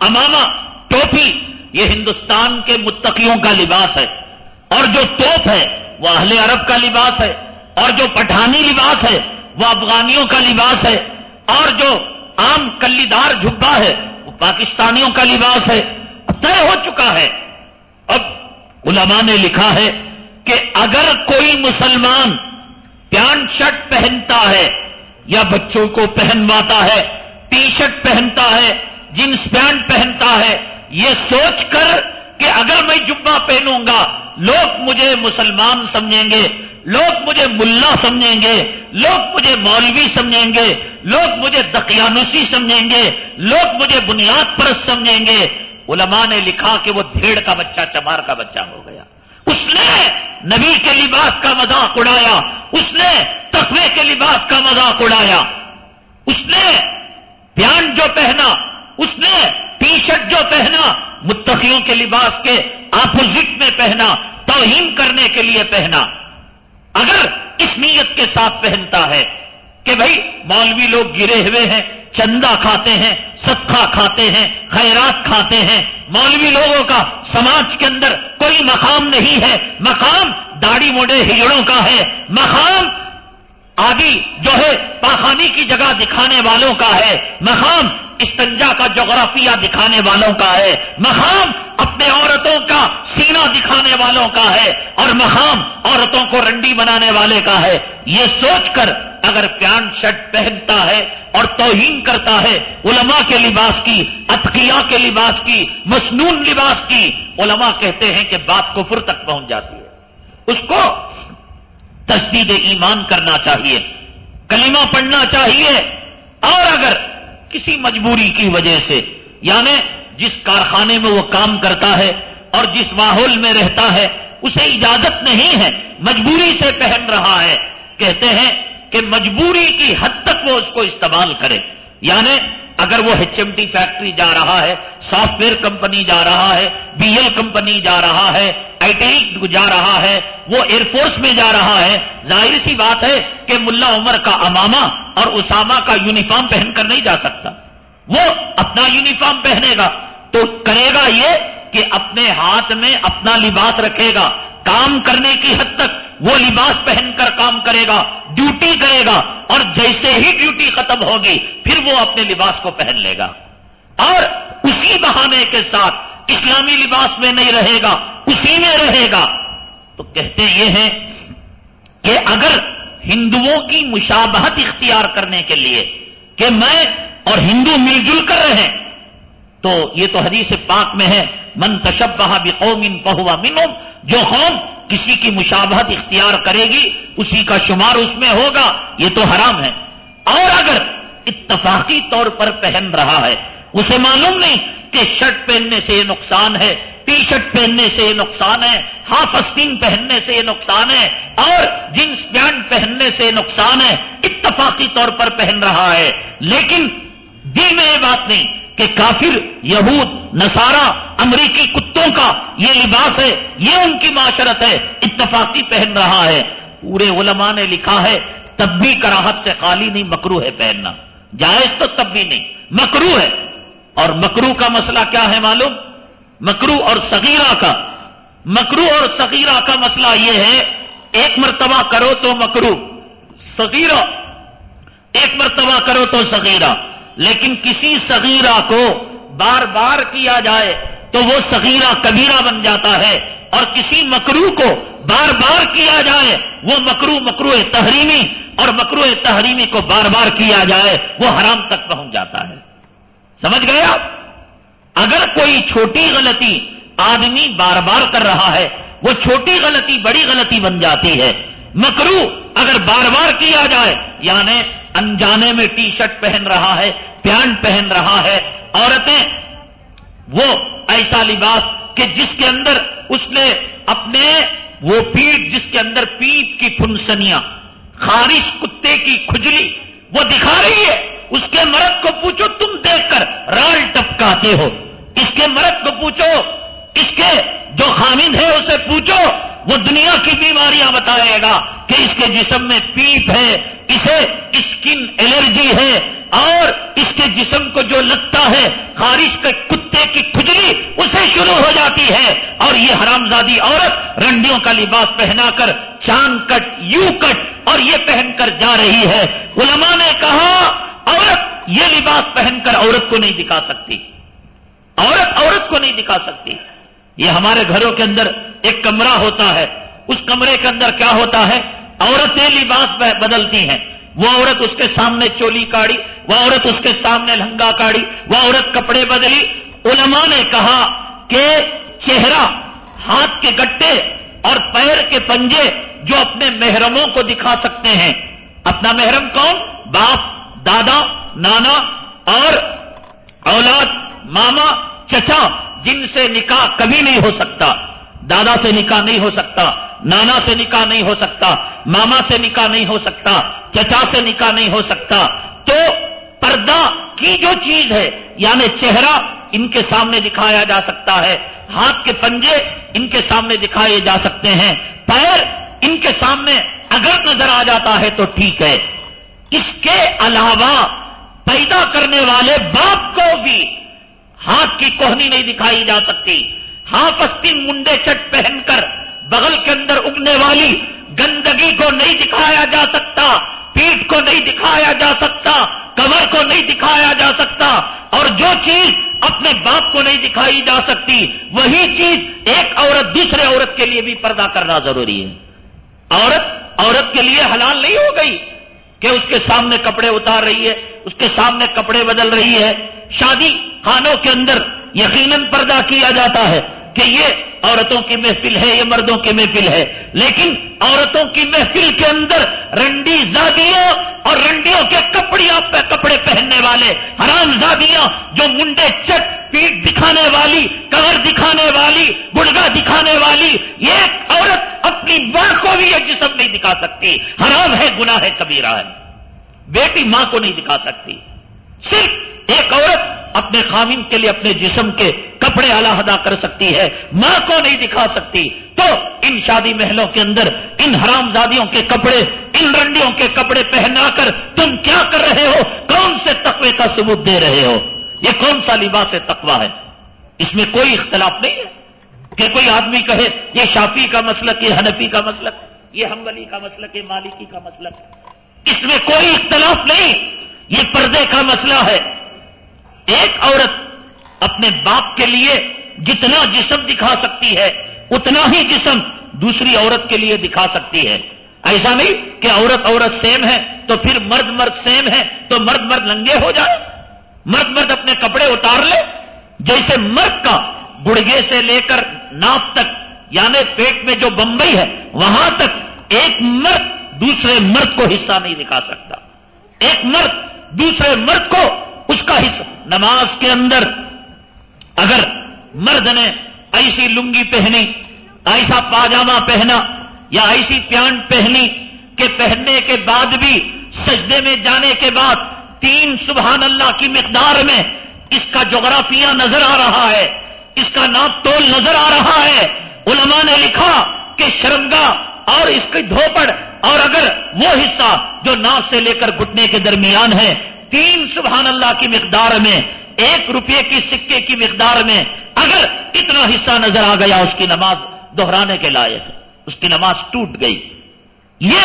S1: اماما ٹوپی، یہ ہندوستان کے متقیوں کا لباس ہے۔ اور جو توپ ہے وہ اہل عرب کا لباس ہے، اور جو پٹھانی لباس ہے وہ افغانیوں کا لباس ہے، اور جو عام کلیدار جھبا ہے وہ پاکستانیوں کا لباس ہے۔ طے ہو چکا ہے۔ اب علماء نے لکھا ہے کہ اگر کوئی مسلمان پینٹ شرٹ پہنتا ہے یا بچوں کو پہنواتا ہے ٹی شرٹ پہنتا ہے جینس پینٹ پہنتا ہے، یہ سوچ کر کہ اگر میں جبا پہنوں گا لوگ مجھے مسلمان سمجھیں گے، لوگ مجھے ملا سمجھیں گے، لوگ مجھے مولوی سمجھیں گے، لوگ مجھے دقیانوسی سمجھیں گے، لوگ مجھے بنیاد پرست سمجھیں گے۔ علماء نے لکھا کہ وہ بھیڑ کا بچہ، چمار کا بچہ ہو گیا۔ اس نے نبی کے لباس کا مذاق اڑایا، اس نے تقوی کے لباس کا مذاق اڑایا۔ اس نے پیان جو پہنا، اس نے ٹی شرٹ جو پہنا متقیوں کے لباس کے اپوزٹ میں پہنا، توہین کرنے کے لیے پہنا۔ اگر اس نیت کے ساتھ پہنتا ہے کہ بھائی مولوی لوگ گرے ہوئے ہیں، چندہ کھاتے ہیں، صدقہ کھاتے ہیں، خیرات کھاتے ہیں، مولوی لوگوں کا سماج کے اندر کوئی مقام نہیں ہے۔ مقام داڑھی موڑے ہجڑوں کا ہے۔ مقام آدی جو ہے پاخانی کی جگہ دکھانے والوں کا ہے۔ مقام استنجا کا جغرافیہ دکھانے والوں کا ہے، مقام اپنے عورتوں کا سینہ دکھانے والوں کا ہے اور مقام عورتوں کو رنڈی بنانے والے کا ہے۔ یہ سوچ کر اگر پینٹ شرٹ پہنتا ہے اور توہین کرتا ہے، علماء کے لباس کی اتقیا کے لباس کی، مصنون لباس کی، علماء کہتے ہیں کہ بات کفر تک پہنچ جاتی ہے۔ اس کو تجدید ایمان کرنا چاہیے، کلمہ پڑھنا چاہیے اور اگر کسی مجبوری کی وجہ سے۔ یعنی جس کارخانے میں وہ کام کرتا ہے اور جس ماحول میں رہتا ہے، اسے اجازت نہیں ہے، مجبوری سے پہن رہا ہے۔ کہتے ہیں کہ مجبوری کی حد تک وہ اس کو استعمال کرے۔ یعنی اگر وہ ایچ ایم ٹی فیکٹری جا رہا ہے سافٹ ویئر کمپنی جا رہا ہے بی ایل کمپنی جا رہا ہے آئی ٹی جا رہا ہے، وہ ایئر فورس میں جا رہا ہے۔ ظاہر سی بات ہے کہ ملا عمر کا اماما اور اسامہ کا یونیفارم پہن کر نہیں جا سکتا۔ وہ اپنا یونیفارم پہنے گا۔ تو کرے گا یہ کہ اپنے ہاتھ میں اپنا لباس رکھے گا۔ کام کرنے کی حد تک وہ لباس پہن کر کام کرے گا، ڈیوٹی کرے گا اور جیسے ہی ڈیوٹی ختم ہوگی، پھر وہ اپنے لباس کو پہن لے گا۔ اور اسی بہانے کے ساتھ اسلامی لباس میں نہیں رہے گا۔ اسی میں رہے گا۔ تو کہتے یہ ہیں کہ اگر ہندوؤں کی مشابہت اختیار کرنے کے لیے کہ میں اور ہندو مل جل کر رہے تو یہ تو حدیث پاک میں ہے، من تشبہ بقوم فہو منہم، جو قوم کسی کی مشابہت اختیار کرے گی، اسی کا شمار اس میں ہوگا۔ یہ تو حرام ہے۔ اور اگر اتفاقی طور پر پہن رہا ہے اسے معلوم نہیں کہ شرٹ پہننے سے یہ نقصان ہے ٹی شرٹ پہننے سے یہ نقصان ہے، ہاف اسٹنگ پہننے سے یہ نقصان ہے اور جینس پینٹ پہننے سے نقصان ہے۔ اتفاقی طور پر پہن رہا ہے۔ لیکن دل میں یہ بات نہیں کہ کافر، یہود نسارا امریکی کتوں کا یہ لباس ہے، یہ ان کی معاشرت ہے، اتفاقی پہن رہا ہے۔ پورے علماء نے لکھا ہے، تب بھی کراہت سے خالی نہیں مکرو ہے پہننا۔ جائز تو تب بھی نہیں مکرو ہے۔ اور مکرو کا مسئلہ کیا ہے معلوم؟ مکرو اور صغیرہ کا۔ مکرو اور صغیرہ کا مسئلہ یہ ہے، ایک مرتبہ کرو تو مکرو، صغیرہ۔ ایک مرتبہ کرو تو صغیرہ۔ لیکن کسی صغیرہ کو بار بار کیا جائے تو وہ صغیرہ کبیرہ بن جاتا ہے۔ اور کسی مکرو کو بار بار کیا جائے، وہ مکرو مکرو تحریمی، اور مکرو تحریمی کو بار بار کیا جائے، وہ حرام تک پہنچ جاتا ہے۔ سمجھ گئے آپ؟ اگر کوئی چھوٹی غلطی آدمی بار بار کر رہا ہے، وہ چھوٹی غلطی بڑی غلطی بن جاتی ہے۔ مکرو اگر بار بار کیا جائے یعنی انجانے میں ٹی شرٹ پہن رہا ہے، پینٹ پہن رہا ہے، عورتیں، وہ ایسا لباس کہ جس کے اندر اس نے اپنے، وہ پیٹ جس کے اندر پیپ کی پھنسنیاں، خارش کتے کی کھجلی وہ دکھا رہی ہے۔ اس کے مرد کو پوچھو تم دیکھ کر رال ٹپکاتے ہو۔ اس کے مرد کو پوچھو، اس کے جو خامد ہے اسے پوچھو، وہ دنیا کی بیماریاں بتائے گا کہ اس کے جسم میں پیپ ہے، اسے اسکن الرجی ہے اور اس کے جسم کو جو لگتا ہے، خارش کے کتے کی کھجلی، اسے شروع ہو جاتی ہے۔ اور یہ حرامزادی عورت رنڈیوں کا لباس پہنا کر چاند کٹ یو کٹ، اور یہ پہن کر جا رہی ہے۔ علماء نے کہا، عورت یہ لباس پہن کر عورت کو نہیں دکھا سکتی۔ عورت عورت کو نہیں دکھا سکتی۔ یہ ہمارے گھروں کے اندر ایک کمرہ ہوتا ہے۔ اس کمرے کے اندر کیا ہوتا ہے؟ عورتیں لباس بدلتی ہیں۔ وہ عورت اس کے سامنے چولی کاڑی، وہ عورت اس کے سامنے لہنگا کاڑی، وہ عورت کپڑے بدلی۔ علماء نے کہا کہ چہرہ، ہاتھ کے گٹے اور پیر کے پنجے جو اپنے محرموں کو دکھا سکتے ہیں۔ اپنا محرم کون؟ باپ، دادا، نانا اور اولاد، ماما، چچا، جن سے نکاح کبھی نہیں ہو سکتا۔ دادا سے نکاح نہیں ہو سکتا۔ نانا سے نکاح نہیں ہو سکتا، ماما سے نکاح نہیں ہو سکتا، چچا سے نکاح نہیں ہو سکتا۔ تو پردہ کی جو چیز ہے یعنی چہرہ ان کے سامنے دکھایا جا سکتا ہے، ہاتھ کے پنجے ان کے سامنے دکھائے جا سکتے ہیں، پیر ان کے سامنے اگر نظر آ جاتا ہے تو ٹھیک ہے۔ اس کے علاوہ پیدا کرنے والے باپ کو بھی ہاتھ کی کوہنی نہیں دکھائی جا سکتی۔ ہاں پستین منڈے چٹ پہن کر بغل کے اندر اگنے والی گندگی کو نہیں دکھایا جا سکتا، پیٹ کو نہیں دکھایا جا سکتا، کمر کو نہیں دکھایا جا سکتا، اور جو چیز اپنے باپ کو نہیں دکھائی جا سکتی، وہی چیز ایک عورت دوسرے عورت کے لیے بھی پردہ کرنا ضروری ہے۔ عورت عورت کے لیے حلال نہیں ہو گئی کہ اس کے سامنے کپڑے اتار رہی ہے، اس کے سامنے کپڑے بدل رہی ہے۔ شادی خانوں کے اندر یقیناً پردہ کیا جاتا ہے۔ کہ یہ عورتوں کی محفل ہے، یہ مردوں کی محفل ہے۔ لیکن عورتوں کی محفل کے اندر رنڈی زادیوں اور رنڈیوں کے کپڑیاں کپڑے پہننے والے، حرام زادیاں جو منڈے چٹ پیٹ دکھانے والی کور دکھانے والی گڑگا دکھانے والی، یہ عورت اپنی ماں کو بھی یہ جسم نہیں دکھا سکتی۔ حرام ہے، گناہ ہے، کبیرہ ہے۔ بیٹی ماں کو نہیں دکھا سکتی۔ صرف ایک عورت اپنے خامن کے لیے اپنے جسم کے کپڑے علیحدہ کر سکتی ہے، ماں کو نہیں دکھا سکتی۔ تو ان شادی محلوں کے اندر، ان حرام زادیوں کے کپڑے، ان رنڈیوں کے کپڑے پہنا کر تم کیا کر رہے ہو؟ کون سے تقوی کا ثبوت دے رہے ہو؟ یہ کون سا لباس تقوی ہے؟ اس میں کوئی اختلاف نہیں ہے۔ کہ کوئی آدمی کہے، یہ شافی کا مسلک، یہ حنفی کا مسلک، یہ ہمبلی کا مسلک، یہ مالکی کا مسلک۔ اس میں کوئی اختلاف نہیں۔ یہ پردے کا مسئلہ ہے۔ ایک عورت اپنے باپ کے لیے جتنا جسم دکھا سکتی ہے، اتنا ہی جسم دوسری عورت کے لیے دکھا سکتی ہے۔ ایسا نہیں کہ عورت عورت سیم ہے تو پھر مرد مرد سیم ہے تو مرد مرد ننگے ہو جائے۔ مرد مرد اپنے کپڑے اتار لے۔ جیسے مرد کا گڑگے سے لے کر ناپ تک یعنی پیٹ میں جو بمبئی ہے، وہاں تک ایک مرد دوسرے مرد کو حصہ نہیں دکھا سکتا۔ ایک مرد دوسرے مرد کو اس کا حصہ نماز کے اندر اگر مرد نے ایسی لنگی پہنی، ایسا پاجامہ پہنا یا ایسی پیانٹ پہنی کہ پہننے کے بعد بھی سجدے میں جانے کے بعد تین سبحان اللہ کی مقدار میں اس کا جغرافیہ نظر آ رہا ہے، اس کا ناپ تول نظر آ رہا ہے۔ علماء نے لکھا کہ شرمگا اور اس کی دھوپڑ اور اگر وہ حصہ جو ناپ سے لے کر گھٹنے کے درمیان ہے تین سبحان اللہ کی مقدار میں، ایک روپے کی سکے کی مقدار میں اگر اتنا حصہ نظر آ گیا اس کی نماز دہرانے کے لائق اس کی نماز ٹوٹ گئی۔ یہ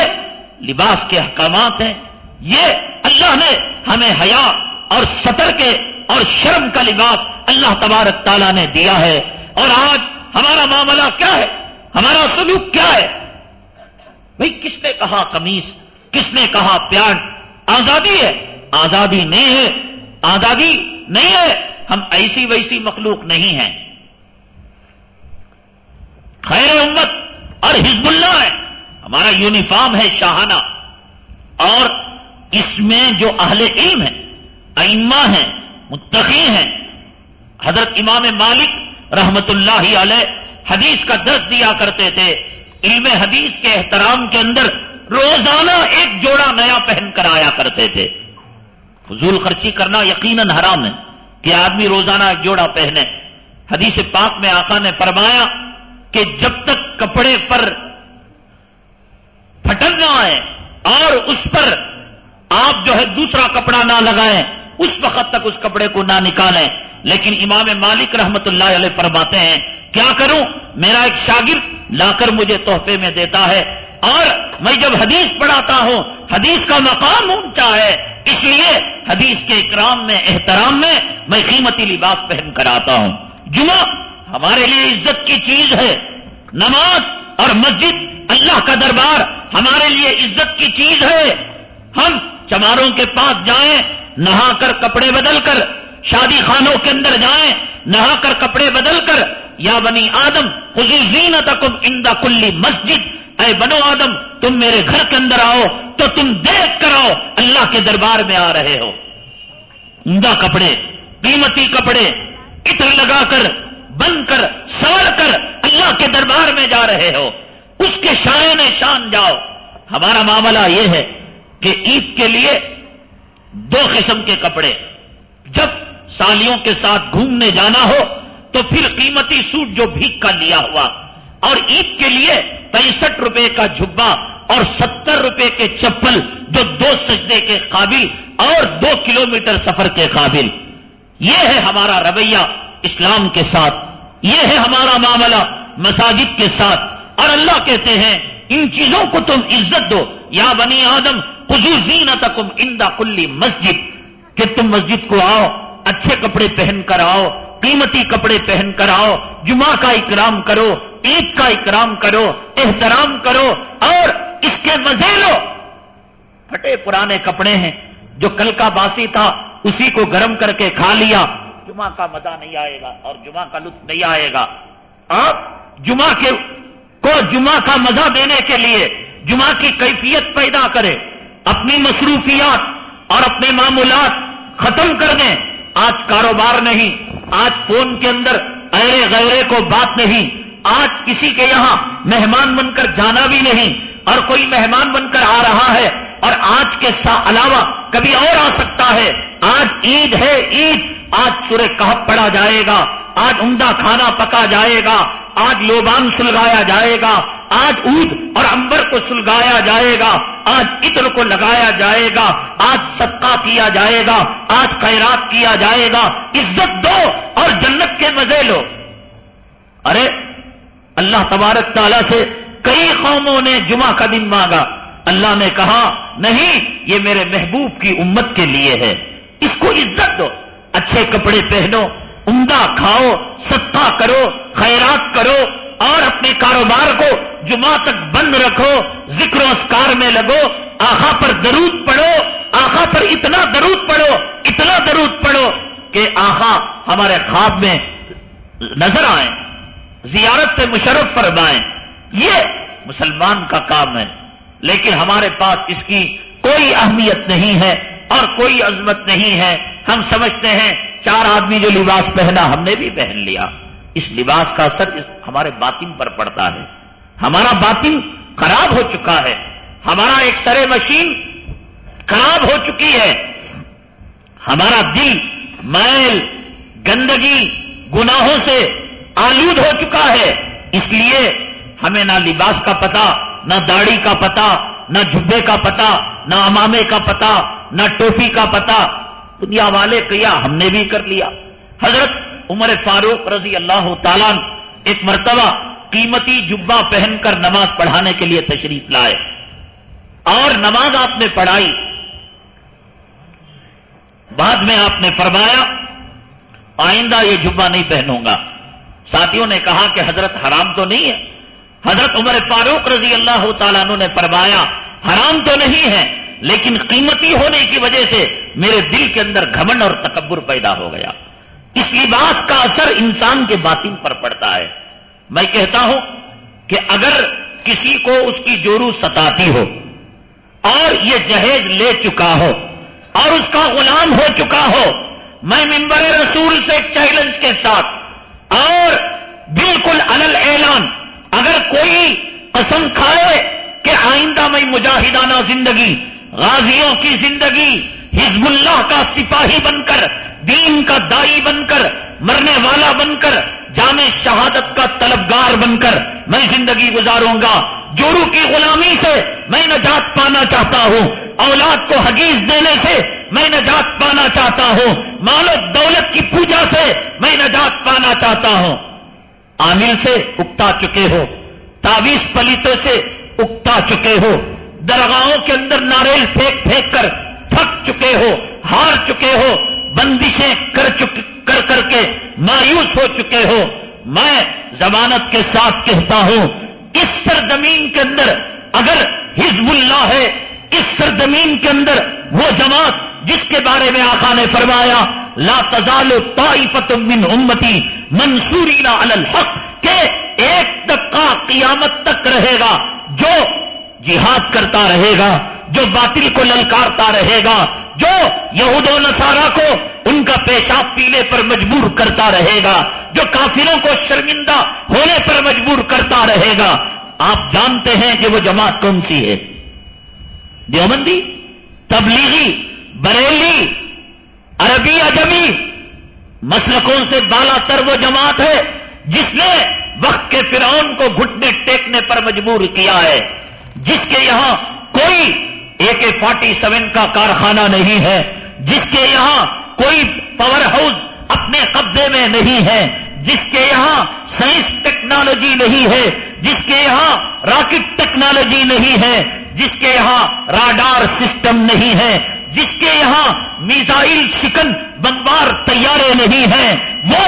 S1: لباس کے احکامات ہیں، یہ اللہ نے ہمیں حیا اور سطر کے اور شرم کا لباس اللہ تبارک تعالیٰ نے دیا ہے۔ اور آج ہمارا معاملہ کیا ہے؟ ہمارا سلوک کیا ہے؟ بھائی کس نے کہا کمیز کس نے کہا پیانٹ؟ آزادی ہے۔ آزادی نہیں ہے، آزادی نہیں ہے، ہم ایسی ویسی مخلوق نہیں ہیں۔ خیر امت اور حزب اللہ ہے، ہمارا یونیفارم ہے شاہانہ۔ اور اس میں جو اہل علم ہے ائمہ ہیں، متقی ہیں، حضرت امام مالک رحمت اللہ علیہ حدیث کا درد دیا کرتے تھے۔ علم حدیث کے احترام کے اندر روزانہ ایک جوڑا نیا پہن کر آیا کرتے تھے۔ فضول خرچی کرنا یقیناً حرام ہے کہ آدمی روزانہ ایک جوڑا پہنے۔ حدیث پاک میں آقا نے فرمایا کہ جب تک کپڑے پر پھٹن نہ آئے اور اس پر آپ جو ہے دوسرا کپڑا نہ لگائیں، اس وقت تک اس کپڑے کو نہ نکالیں۔ لیکن امام مالک رحمت اللہ علیہ فرماتے ہیں، کیا کروں؟ میرا ایک شاگرد لا کر مجھے تحفے میں دیتا ہے۔ اور میں جب حدیث پڑھاتا ہوں، حدیث کا مقام اونچا ہے، اس لیے حدیث کے اکرام میں، احترام میں میں قیمتی لباس پہن کر آتا ہوں۔ جمعہ ہمارے لیے عزت کی چیز ہے۔ نماز اور مسجد اللہ کا دربار ہمارے لیے عزت کی چیز ہے۔ ہم چماروں کے پاس جائیں، نہا کر کپڑے بدل کر، شادی خانوں کے اندر جائیں، نہا کر کپڑے بدل کر، یا بنی آدم خزین تکم اندا کلی مسجد اے بنو آدم، تم میرے گھر کے اندر آؤ تو تم دیکھ کر آؤ، اللہ کے دربار میں آ رہے ہو۔ عمدہ کپڑے، قیمتی کپڑے اتر لگا کر، بن کر سوڑ کر اللہ کے دربار میں جا رہے ہو۔ اس کے شائن شان جاؤ۔ ہمارا معاملہ یہ ہے کہ عید کے لیے دو قسم کے کپڑے۔ جب سالیوں کے ساتھ گھومنے جانا ہو تو پھر قیمتی سوٹ جو بھیک کا لیا ہوا اور عید کے لیے پینسٹھ روپے کا جھبا اور ستر روپے کے چپل جو دو سجدے کے قابل اور دو کلومیٹر سفر کے قابل۔ یہ ہے ہمارا رویہ اسلام کے ساتھ۔ یہ ہے ہمارا معاملہ مساجد کے ساتھ۔ اور اللہ کہتے ہیں، ان چیزوں کو تم عزت دو۔ یا بنی آدم خزوزین تکم اندا کلی مسجد۔ کہ تم مسجد کو آؤ، اچھے کپڑے پہن کر آؤ قیمتی کپڑے پہن کر آؤ، جمعہ کا اکرام کرو، عید کا اکرام کرو، احترام کرو، اور اس کے مزے لو پھٹے پرانے کپڑے ہیں، جو کل کا باسی تھا، اسی کو گرم کر کے کھا لیا۔ جمعہ کا مزہ نہیں آئے گا اور جمعہ کا لطف نہیں آئے گا۔ آپ جمعہ کے کو جمعہ کا مزہ دینے کے لیے جمعہ کی کیفیت پیدا کرے اپنی مصروفیات اور اپنے معمولات ختم کر دیں۔ آج کاروبار نہیں۔ آج فون کے اندر ایرے غیرے کو بات نہیں، آج کسی کے یہاں مہمان بن کر جانا بھی نہیں اور کوئی مہمان بن کر آ رہا ہے اور آج کے علاوہ کبھی اور آ سکتا ہے۔ آج عید ہے، عید، آج سورہ کہب پڑا جائے گا، آج عمدہ کھانا پکا جائے گا۔ آج لوبان سلگایا جائے گا، آج اود اور امبر کو سلگایا جائے گا، آج عطر کو لگایا جائے گا، آج صدقہ کیا جائے گا، آج خیرات کیا جائے گا۔ عزت دو اور جنت کے مزے لو۔ ارے، اللہ تبارک تعالیٰ سے کئی قوموں نے جمعہ کا دن مانگا۔ اللہ نے کہا، نہیں، یہ میرے محبوب کی امت کے لیے ہے۔ اس کو عزت دو۔ اچھے کپڑے پہنو۔ عمدہ کھاؤ، صدقہ کرو، خیرات کرو اور اپنے کاروبار کو جمعہ تک بند رکھو، ذکر و اسکار میں لگو، آخا پر درود پڑھو، آخا پر اتنا درود پڑھو، اتنا درود پڑھو کہ آخا ہمارے خواب میں نظر آئے زیارت سے مشرف فرمائیں۔ یہ مسلمان کا کام ہے۔ لیکن ہمارے پاس اس کی کوئی اہمیت نہیں ہے اور کوئی عظمت نہیں ہے۔ ہم سمجھتے ہیں چار آدمی جو لباس پہنا ہم نے بھی پہن لیا۔ اس لباس کا اثر ہمارے باطن پر پڑتا ہے۔ ہمارا باطن خراب ہو چکا ہے۔ ہمارا ایک سرے مشین خراب ہو چکی ہے۔ ہمارا دل میل، گندگی، گناہوں سے آلود ہو چکا ہے۔ اس لیے ہمیں نہ لباس کا پتا، نہ داڑھی کا پتا، نہ جبے کا پتا، نہ امامے کا پتا، نہ ٹوپی کا پتا دنیا والے کیا ہم نے بھی کر لیا۔ حضرت عمر فاروق رضی اللہ تعالیٰ ایک مرتبہ قیمتی جبا پہن کر نماز پڑھانے کے لیے تشریف لائے۔ اور نماز آپ نے پڑھائی۔ بعد میں آپ نے فرمایا، آئندہ یہ جبا نہیں پہنوں گا۔ ساتھیوں نے کہا کہ حضرت حرام تو نہیں ہے۔ حضرت عمر فاروق رضی اللہ تعالیٰ نے فرمایا، حرام تو نہیں ہے۔ لیکن قیمتی ہونے کی وجہ سے میرے دل کے اندر گھمن اور تکبر پیدا ہو گیا۔ اس لباس کا اثر انسان کے باطن پر پڑتا ہے۔ میں کہتا ہوں کہ اگر کسی کو اس کی جورو ستاتی ہو اور یہ جہیز لے چکا ہو اور اس کا غلام ہو چکا ہو، میں ممبر رسول سے چیلنج کے ساتھ اور بالکل الل اعلان، اگر کوئی قسم کھائے کہ آئندہ میں مجاہدانہ زندگی غازیوں کی زندگی حزب اللہ کا سپاہی بن کر، دین کا دائی بن کر، مرنے والا بن کر جامع شہادت کا طلبگار بن کر میں زندگی گزاروں گا۔ جورو کی غلامی سے میں نجات پانا چاہتا ہوں۔ اولاد کو حگیز دینے سے میں نجات پانا چاہتا ہوں۔ مال و دولت کی پوجا سے میں نجات پانا چاہتا ہوں۔ عامل سے اکتا چکے ہو۔ تعویذ پلیتوں سے اکتا چکے ہو۔ درگاہوں کے اندر ناریل پھینک پھینک کر تھک چکے ہو، ہار چکے ہو، بندشیں کر کر کر کے مایوس ہو چکے ہو۔ میں ضمانت کے ساتھ کہتا ہوں، اس سرزمین کے اندر اگر حزب اللہ ہے، اس سرزمین کے اندر وہ جماعت جس کے بارے میں آخا نے فرمایا، لا تزال طائفت من امتی منصوری الحق، کہ ایک طبقہ قیامت تک رہے گا، جو جہاد کرتا رہے گا، جو باطل کو للکارتا رہے گا، جو یہود و نصارہ کو ان کا پیشاب پینے پر مجبور کرتا رہے گا، جو کافروں کو شرمندہ ہونے پر مجبور کرتا رہے گا۔ آپ جانتے ہیں کہ وہ جماعت کون سی ہے؟ دیوبندی، تبلیغی، بریلی، عربی اجمی مسلکوں سے بالا تر وہ جماعت ہے جس نے وقت کے فرعون کو گھٹنے، ٹیکنے پر مجبور کیا ہے۔ جس کے یہاں کوئی اے کے فورٹی سیون کا کارخانہ نہیں ہے، جس کے یہاں کوئی پاور ہاؤس اپنے قبضے میں نہیں ہے، جس کے یہاں سائنس ٹیکنالوجی نہیں ہے، جس کے یہاں راکٹ ٹیکنالوجی نہیں ہے، جس کے یہاں راڈار سسٹم نہیں ہے، جس کے یہاں میزائل شکن بمبار تیارے نہیں ہیں، وہ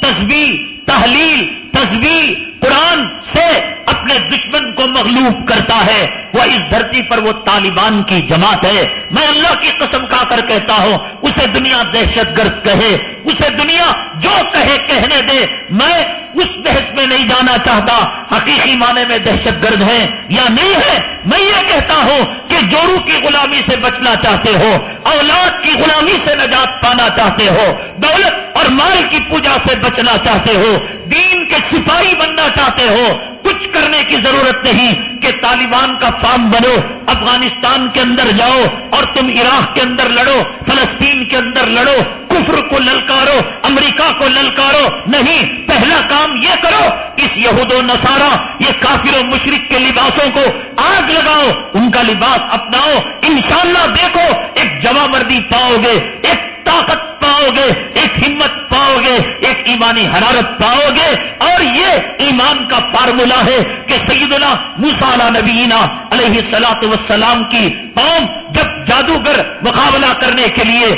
S1: تصویر تحلیل تصویر قرآن سے اپنے دشمن کو مغلوب کرتا ہے۔ وہ اس دھرتی پر وہ طالبان کی جماعت ہے۔ میں اللہ کی قسم کا کر کہتا ہوں، اسے دنیا دہشت گرد کہے، اسے دنیا جو کہے کہنے دے۔ میں اس بحث میں نہیں جانا چاہتا۔ حقیقی معنی میں دہشت گرد ہے یا نہیں ہے میں یہ کہتا ہوں کہ جورو کی غلامی سے بچنا چاہتے ہو، اولاد کی غلامی سے نجات پانا چاہتے ہو، دولت اور مال کی پوجا سے بچنا چاہتے ہو۔ دین کے سپاہی بننا چاہتے ہو، کچھ کرنے کی ضرورت نہیں کہ طالبان کا فارم بنو، افغانستان کے اندر جاؤ اور تم عراق کے اندر لڑو، فلسطین کے اندر لڑو، کفر کو للکارو، امریکہ کو للکارو، نہیں، پہلا کام یہ کرو، اس یہود و نصارہ، یہ کافر و مشرق کے لباسوں کو آگ لگاؤ، ان کا لباس اپناؤ، انشاءاللہ دیکھو، ایک جمع مردی پاؤ گے، ایک طاقت پاؤ گے، ایک ہمت پاؤ گے، ایک ایمانی حرارت پاؤ گے۔ اور یہ ایمان کا فارمولا ہے کہ سیدنا موسالا نبینا علیہ سلاط وسلام کی قوم جب جادوگر مقابلہ کرنے کے لیے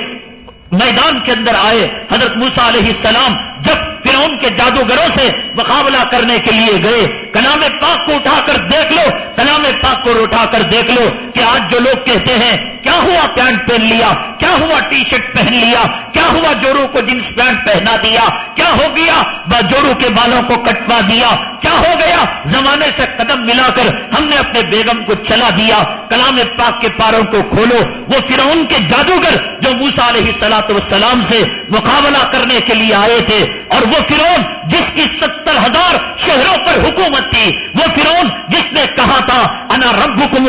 S1: میدان کے اندر آئے، حضرت موسا علیہ السلام جب فرعون کے جادوگروں سے مقابلہ کرنے کے لیے گئے، کلام پاک کو اٹھا کر دیکھ لو، کلام پاک کو اٹھا کر دیکھ لو کہ آج جو لوگ کہتے ہیں، کیا ہوا پینٹ پہن لیا؟ کیا ہوا ٹی شرٹ پہن لیا؟ کیا ہوا جورو کو جنس پینٹ پہنا دیا؟ کیا ہو گیا؟ جورو کے بالوں کو کٹوا دیا۔ کیا ہو گیا؟ زمانے سے قدم ملا کر ہم نے اپنے بیگم کو چلا دیا۔ کلام پاک کے پاروں کو کھولو۔ وہ فرعون کے جادوگر جو موسا علیہ سلاط وسلام سے مقابلہ کرنے کے لیے آئے تھے اور وہ فرعون جس کی ستر ہزار شہروں پر حکومت تھی، وہ فرعون جس نے کہا تھا، انا رب حکم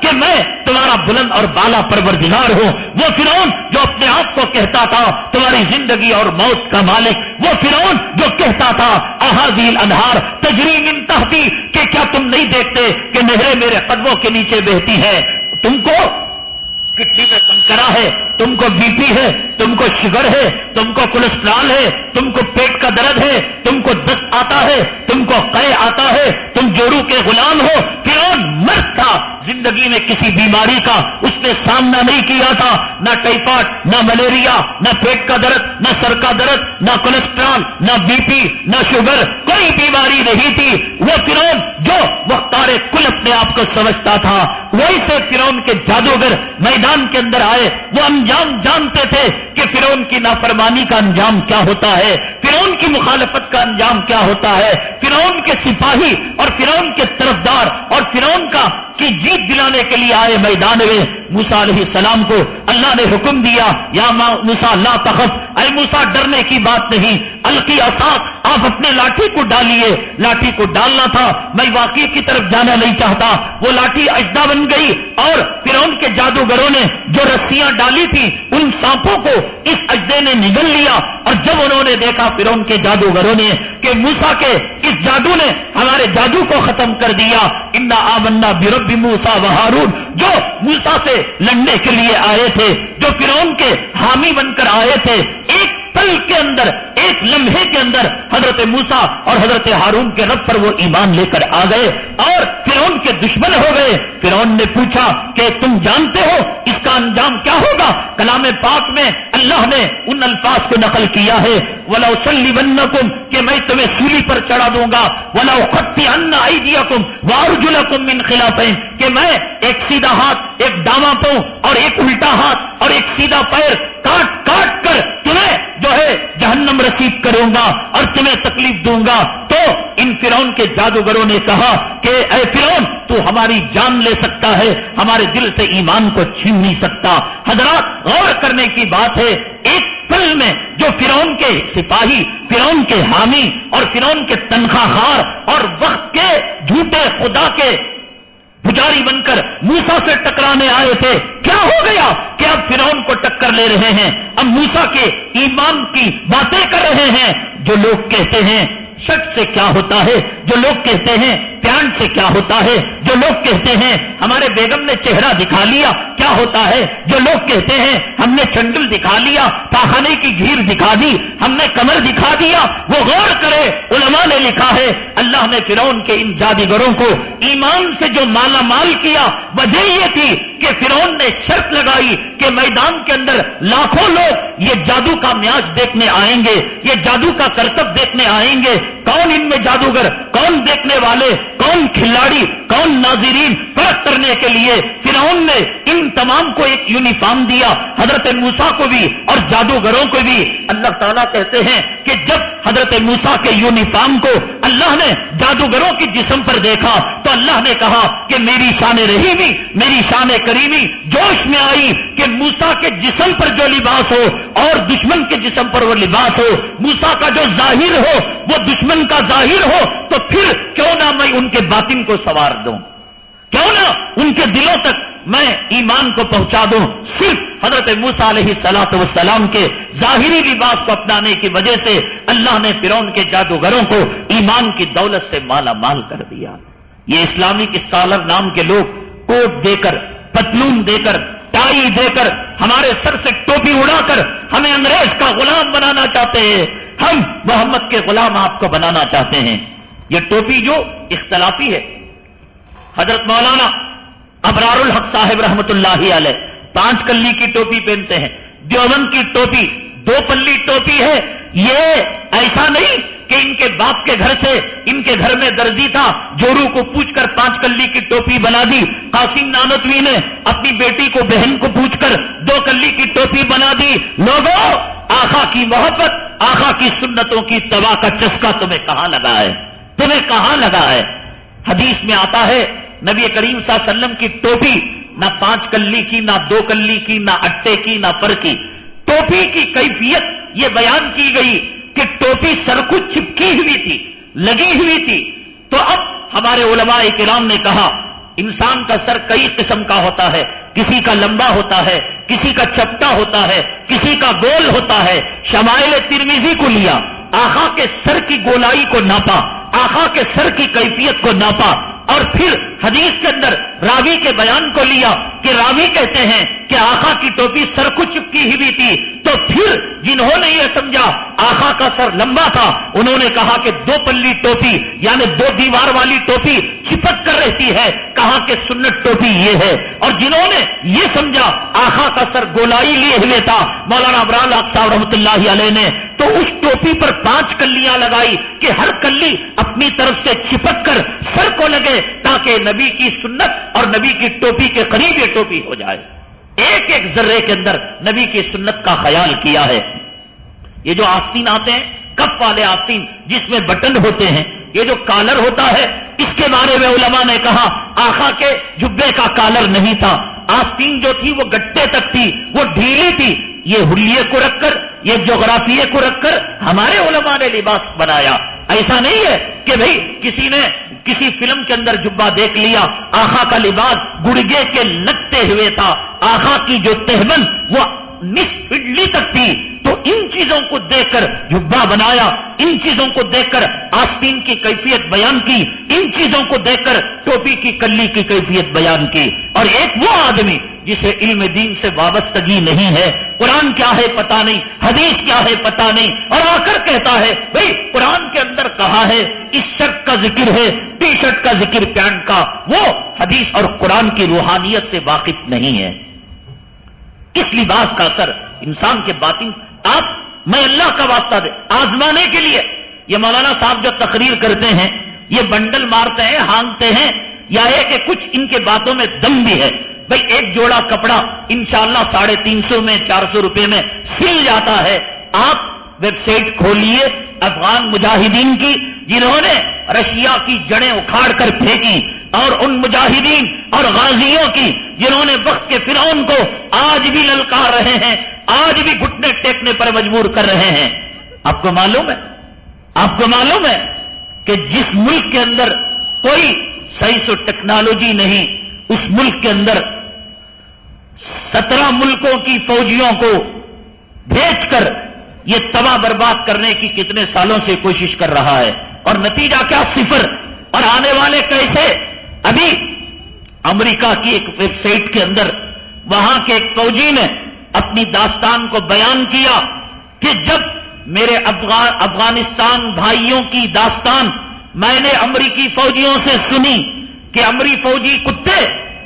S1: کہ میں تمہارا بلند اور بالا پروردگار ہوں۔ وہ فرعون جو اپنے آپ کو کہتا تھا، تمہاری زندگی اور موت کا مالک وہ فرعون جو کہتا تھا احاظیل انہار تجریم انتہتی کہ کیا تم نہیں دیکھتے کہ نہریں میرے قدموں کے نیچے بہتی ہے تم کو کٹنی میں کنکرا ہے۔ تم کو بی پی ہے، تم کو شوگر ہے، تم کو کولسٹرال ہے، تم کو پیٹ کا درد ہے، تم کو دست آتا ہے، تم کو قے آتا ہے، تم جورو کے غلام ہو فرون مرد تھا، زندگی میں کسی بیماری کا، اس نے سامنا نہیں کیا تھا، نہ ٹائیفائڈ، نہ ملیریا، نہ پیٹ کا درد، نہ سر کا درد، نہ کولسٹرال، نہ بی پی، نہ شوگر، کوئی بیماری نہیں تھی۔ وہ فرون جو مختار کل اپنے آپ کو سمجھتا تھا، وہی سے فرون کے جادوگر میدان کے اندر آئے، وہ انجام جانتے تھے کہ فرون کی نافرمانی کا انجام کیا ہوتا ہے؟ فرون کی مخالفت کا انجام کیا ہوتا ہے؟ فرون کے سپاہی اور فرون کے طرفدار اور فرون کا کی جیت دلانے کے لیے آئے میدان میں موسا علیہ السلام کو اللہ نے حکم دیا، یا موسا اللہ تخت اے موسا ڈرنے کی بات نہیں، القی اصاق، آپ اپنے لاٹھی کو ڈالیے۔ لاٹھی کو ڈالنا تھا، میں واقعی کی طرف جانا نہیں چاہتا۔ وہ لاٹھی اجدا بن گئی اور فرون کے جادوگروں نے جو رسیاں ڈالی تھی، ان سانپوں کو اس اجدے نے نگل لیا۔ اور جب انہوں نے دیکھا فرون کے جادوگروں نے کہ موسا کے اس جادو نے ہمارے جادو کو ختم کر دیا اندا آمنا بربی موسا ہارون جو موسا سے لڑنے کے لیے آئے تھے، جو فرون کے حامی بن کر آئے تھے، ایک پل کے اندر، ایک لمحے کے اندر حضرت موسا اور حضرت ہارون کے رب پر وہ ایمان لے کر آ گئے اور فرون کے دشمن ہو گئے۔ فرون نے پوچھا کہ تم جانتے ہو اس کا انجام کیا ہوگا؟ کلام پاک میں اللہ نے ان الفاظ کو نقل کیا ہے۔ ولا وسلی بن کہ میں تمہیں سولی پر چڑھا دوں گا۔ ولا خطی ان دیا کم وارجلا کم ان خلاف کہ میں ایک سیدھا ہاتھ، ایک ڈاما پاؤں اور ایک الٹا ہاتھ اور ایک سیدھا پیر کاٹ کاٹ کر تمہیں جو ہے جہنم رسید کروں گا اور تمہیں تکلیف دوں گا۔ تو ان فرون کے جادوگروں نے کہا کہ اے فرون تو ہماری جان لے سکتا ہے، ہمارے دل سے ایمان کو چھین نہیں سکتا۔ حضرات، غور کرنے کی بات ہے، ایک پل میں جو فرون کے سپاہی فرون کے حامی اور فرون کے تنخواہ خار اور وقت کے جھوٹے خدا کے پجاری بن کر موسا سے ٹکرانے آئے تھے۔ کیا ہو گیا کہ اب فرون کو ٹکر لے رہے ہیں؟ اب موسا کے ایمان کی باتیں کر رہے ہیں۔ جو لوگ کہتے ہیں، شک سے کیا ہوتا ہے؟ جو لوگ کہتے ہیں پینٹ سے کیا ہوتا ہے؟ جو لوگ کہتے ہیں، ہمارے بیگم نے چہرہ دکھا لیا، کیا ہوتا ہے؟ جو لوگ کہتے ہیں، ہم نے چنڈل دکھا لیا، پاخانے کی گھیر دکھا دی، ہم نے کمر دکھا دیا، وہ غور کرے، علماء نے لکھا ہے، اللہ نے فرون کے ان جادیگروں کو ایمان سے جو مالا مال کیا، وجہ یہ تھی کہ فرون نے شرط لگائی کہ میدان کے اندر لاکھوں لوگ یہ جادو کا میاج دیکھنے آئیں گے، یہ جادو کا کرتب دیکھنے آئیں گے کون ان میں جادوگر، کون دیکھنے والے، کون کھلاڑی، کون ناظرین فرق کرنے کے لیے فرعون نے ان تمام کو ایک یونیفارم دیا، حضرت موسا کو بھی اور جادوگروں کو بھی۔ اللہ تعالیٰ کہتے ہیں کہ جب حضرت موسا کے یونیفارم کو اللہ نے جادوگروں کی جسم پر دیکھا، تو اللہ نے کہا کہ میری شان رحیمی، میری شان کریمی جوش میں آئی کہ موسا کے جسم پر جو لباس ہو اور دشمن کے جسم پر وہ لباس ہو۔ موسا کا جو ظاہر ہو، وہ دشمن کا ظاہر ہو تو پھر کیوں نہ میں ان کے باطن کو سوار دوں؟ کیوں نہ ان کے دلوں تک میں ایمان کو پہنچا دوں؟ صرف حضرت موسا علیہ سلاط وسلام کے ظاہری لباس کو اپنانے کی وجہ سے اللہ نے فرون کے جادوگروں کو ایمان کی دولت سے مالا مال کر دیا۔ یہ اسلامک اسکالر نام کے لوگ کوٹ دے کر، پتلون دے کر، ٹائی دے کر ہمارے سر سے ٹوپی اڑا کر ہمیں انگریز کا غلام بنانا چاہتے ہیں۔ ہم محمد کے غلام آپ کو بنانا چاہتے ہیں۔ یہ ٹوپی جو اختلافی ہے۔ حضرت مولانا ابرار الحق صاحب رحمت اللہ علیہ پانچ کلی کی ٹوپی پہنتے ہیں۔ دیوبند کی ٹوپی دو پلی ٹوپی ہے۔ یہ ایسا نہیں کہ ان کے باپ کے گھر سے ان کے گھر میں درزی تھا، جورو کو پوچھ کر پانچ کلی کی ٹوپی بنا دی۔ قاسم نانتوی نے اپنی بیٹی کو، بہن کو پوچھ کر دو کلی کی ٹوپی بنا دی۔ لوگوں آخا کی محبت، آخا کی سنتوں کی تباہ کا چسکا تمہیں کہاں لگا ہے؟ تمہیں کہاں لگا ہے؟ حدیث میں آتا ہے، نبی کریم صلی اللہ علیہ وسلم کی ٹوپی نہ پانچ کلی کی، نہ دو کلی کی، نہ اٹے کی، نہ پر کی۔ ٹوپی کی کیفیت یہ بیان کی گئی۔ کہ ٹوپی سر کو چپکی ہوئی تھی، لگی ہوئی تھی۔ تو اب ہمارے علماء کرام نے کہا، انسان کا سر کئی قسم کا ہوتا ہے۔ کسی کا لمبا ہوتا ہے، کسی کا چپٹا ہوتا ہے، کسی کا گول ہوتا ہے۔ شمائل ترمیزی کو لیا، آخا کے سر کی گولائی کو ناپا، آخا کے سر کی کیفیت کو ناپا۔ اور پھر حدیث کے اندر راوی کے بیان کو لیا کہ راوی کہتے ہیں کہ آخا کی ٹوپی سر کو چپکی ہی بھی تھی تو پھر جنہوں نے یہ سمجھا آخا کا سر لمبا تھا، انہوں نے کہا کہ دو پلی ٹوپی یعنی دو دیوار والی ٹوپی چپک کر رہتی ہے، کہا کہ سنت ٹوپی یہ ہے۔ اور جنہوں نے یہ سمجھا آخا کا سر گولائی لیے ہوئے تھا، مولانا ابرال صاحب رحمۃ اللہ علیہ نے، تو اس ٹوپی پر پانچ کلیاں لگائی کہ ہر کلی اپنی طرف سے چپک کر سر کو لگے تاکہ نبی کی سنت اور نبی کی ٹوپی کے قریب یہ ٹوپی ہو جائے۔ ایک ایک ذرے کے اندر نبی کی سنت کا خیال کیا ہے۔ یہ جو آستین آتے ہیں کپ والے آستین جس میں بٹن ہوتے ہیں، یہ جو کالر ہوتا ہے، اس کے بارے میں علماء نے کہا، آخا کے جبے کا کالر نہیں تھا۔ آستین جو تھی، وہ گٹے تک تھی، وہ ڈھیلی تھی۔ یہ ہولیے کو رکھ کر، یہ جغرافیے کو رکھ کر ہمارے علماء نے لباس بنایا۔ ایسا نہیں ہے کہ بھائی کسی نے کسی فلم کے اندر جبا دیکھ لیا، آخا کا لباس گڑگے کے لگتے ہوئے تھا، آخا کی جو تہمن وہ نس اڈلی تک تھی۔ تو ان چیزوں کو دیکھ کر جبا بنایا، ان چیزوں کو دیکھ کر آستین کی کیفیت بیان کی، ان چیزوں کو دیکھ کر ٹوپی کی کلی کی کیفیت بیان کی۔ اور ایک وہ آدمی جسے علم دین سے وابستگی نہیں ہے، قرآن کیا ہے پتا نہیں، حدیث کیا ہے پتا نہیں، اور آ کر کہتا ہے بھائی قرآن کے اندر کہا ہے، اس شرٹ کا ذکر ہے، ٹی شرٹ کا ذکر پینٹ کا، وہ حدیث اور قرآن کی روحانیت سے واقف نہیں ہے۔ اس لباس کا اثر انسان کے باطن آپ میں اللہ کا واسطہ دے، آزمانے کے لیے۔ یہ مولانا صاحب جو تقریر کرتے ہیں، یہ بنڈل مارتے ہیں، ہانگتے ہیں، یا ہے کہ کچھ ان کے باتوں میں دم بھی ہے۔ بھائی، ایک جوڑا کپڑا انشاءاللہ شاء ساڑھے تین سو میں، چار سو روپے میں سل جاتا ہے۔ آپ ویب سائٹ کھولیے افغان مجاہدین کی، جنہوں نے رشیا کی جڑیں اکھاڑ کر پھینکی، اور ان مجاہدین اور غازیوں کی، جنہوں نے وقت کے فرعون کو آج بھی للکار رہے ہیں، آج بھی گھٹنے ٹیکنے پر مجبور کر رہے ہیں۔ آپ کو معلوم ہے؟ آپ کو معلوم ہے کہ جس ملک کے اندر کوئی سائنس و ٹیکنالوجی نہیں، اس ملک کے اندر سترہ ملکوں کی فوجیوں کو بھیج کر یہ تباہ برباد کرنے کی کتنے سالوں سے کوشش کر رہا ہے اور نتیجہ کیا صفر اور آنے والے کیسے ابھی امریکہ کی ایک ویب سائٹ کے اندر وہاں کے ایک فوجی نے اپنی داستان کو بیان کیا کہ جب میرے افغانستان بھائیوں کی داستان میں نے امریکی فوجیوں سے سنی کہ امری فوجی کتے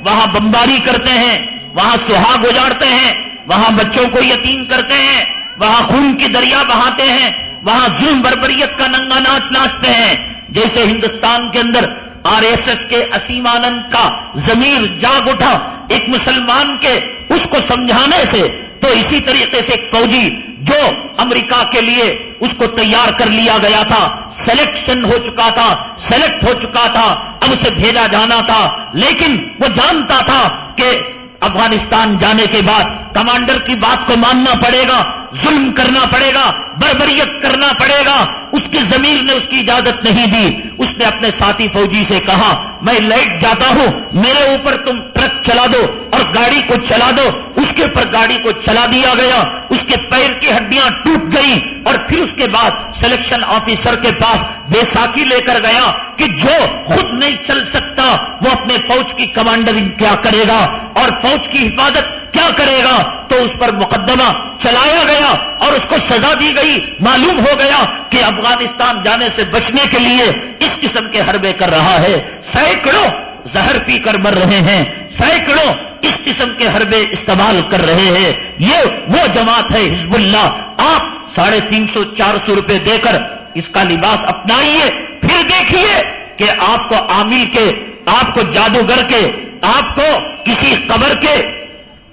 S1: وہاں بمباری کرتے ہیں، وہاں سہاگ اجاڑتے ہیں، وہاں بچوں کو یتیم کرتے ہیں وہاں خون کی دریا بہاتے ہیں، وہاں ظلم بربریت کا ننگا ناچ ناچتے ہیں۔ جیسے ہندوستان کے اندر آر ایس ایس کے اسیم آنند کا ضمیر جاگ اٹھا ایک مسلمان کے اس کو سمجھانے سے، تو اسی طریقے سے ایک فوجی جو امریکہ کے لیے اس کو تیار کر لیا گیا تھا، سلیکشن ہو چکا تھا، سلیکٹ ہو چکا تھا، اب اسے بھیجا جانا تھا۔ لیکن وہ جانتا تھا کہ افغانستان جانے کے بعد کمانڈر کی بات کو ماننا پڑے گا۔ ظلم کرنا پڑے گا، بربریت کرنا پڑے گا۔ اس کی زمین نے اس کی اجازت نہیں دی۔ اس نے اپنے ساتھی فوجی سے کہا، میں لائٹ جاتا ہوں، میرے اوپر تم ٹرک چلا دو اور گاڑی کو چلا دو۔ اس کے اوپر گاڑی کو چلا دیا گیا۔ اس کے پیر کی ہڈیاں ٹوٹ گئی اور پھر اس کے بعد سلیکشن آفیسر کے پاس بیساکھی لے کر گیا کہ جو خود نہیں چل سکتا، وہ اپنے فوج کی کمانڈرنگ کیا کرے گا۔ اور فوج کی حفاظت کیا کرے گا؟ تو اس پر مقدمہ چلایا گیا اور اس کو سزا دی گئی۔ معلوم ہو گیا کہ افغانستان جانے سے بچنے کے لیے اس قسم کے حربے کر رہا ہے۔ سینکڑوں زہر پی کر مر رہے ہیں۔ سینکڑوں اس قسم کے حربے استعمال کر رہے ہیں۔ یہ وہ جماعت ہے حزب اللہ آپ ساڑھے تین سو چار سو روپے دے کر اس کا لباس اپنائیے۔ پھر دیکھیے کہ آپ کو عامل کے، آپ کو جادوگر کے، آپ کو کسی قبر کے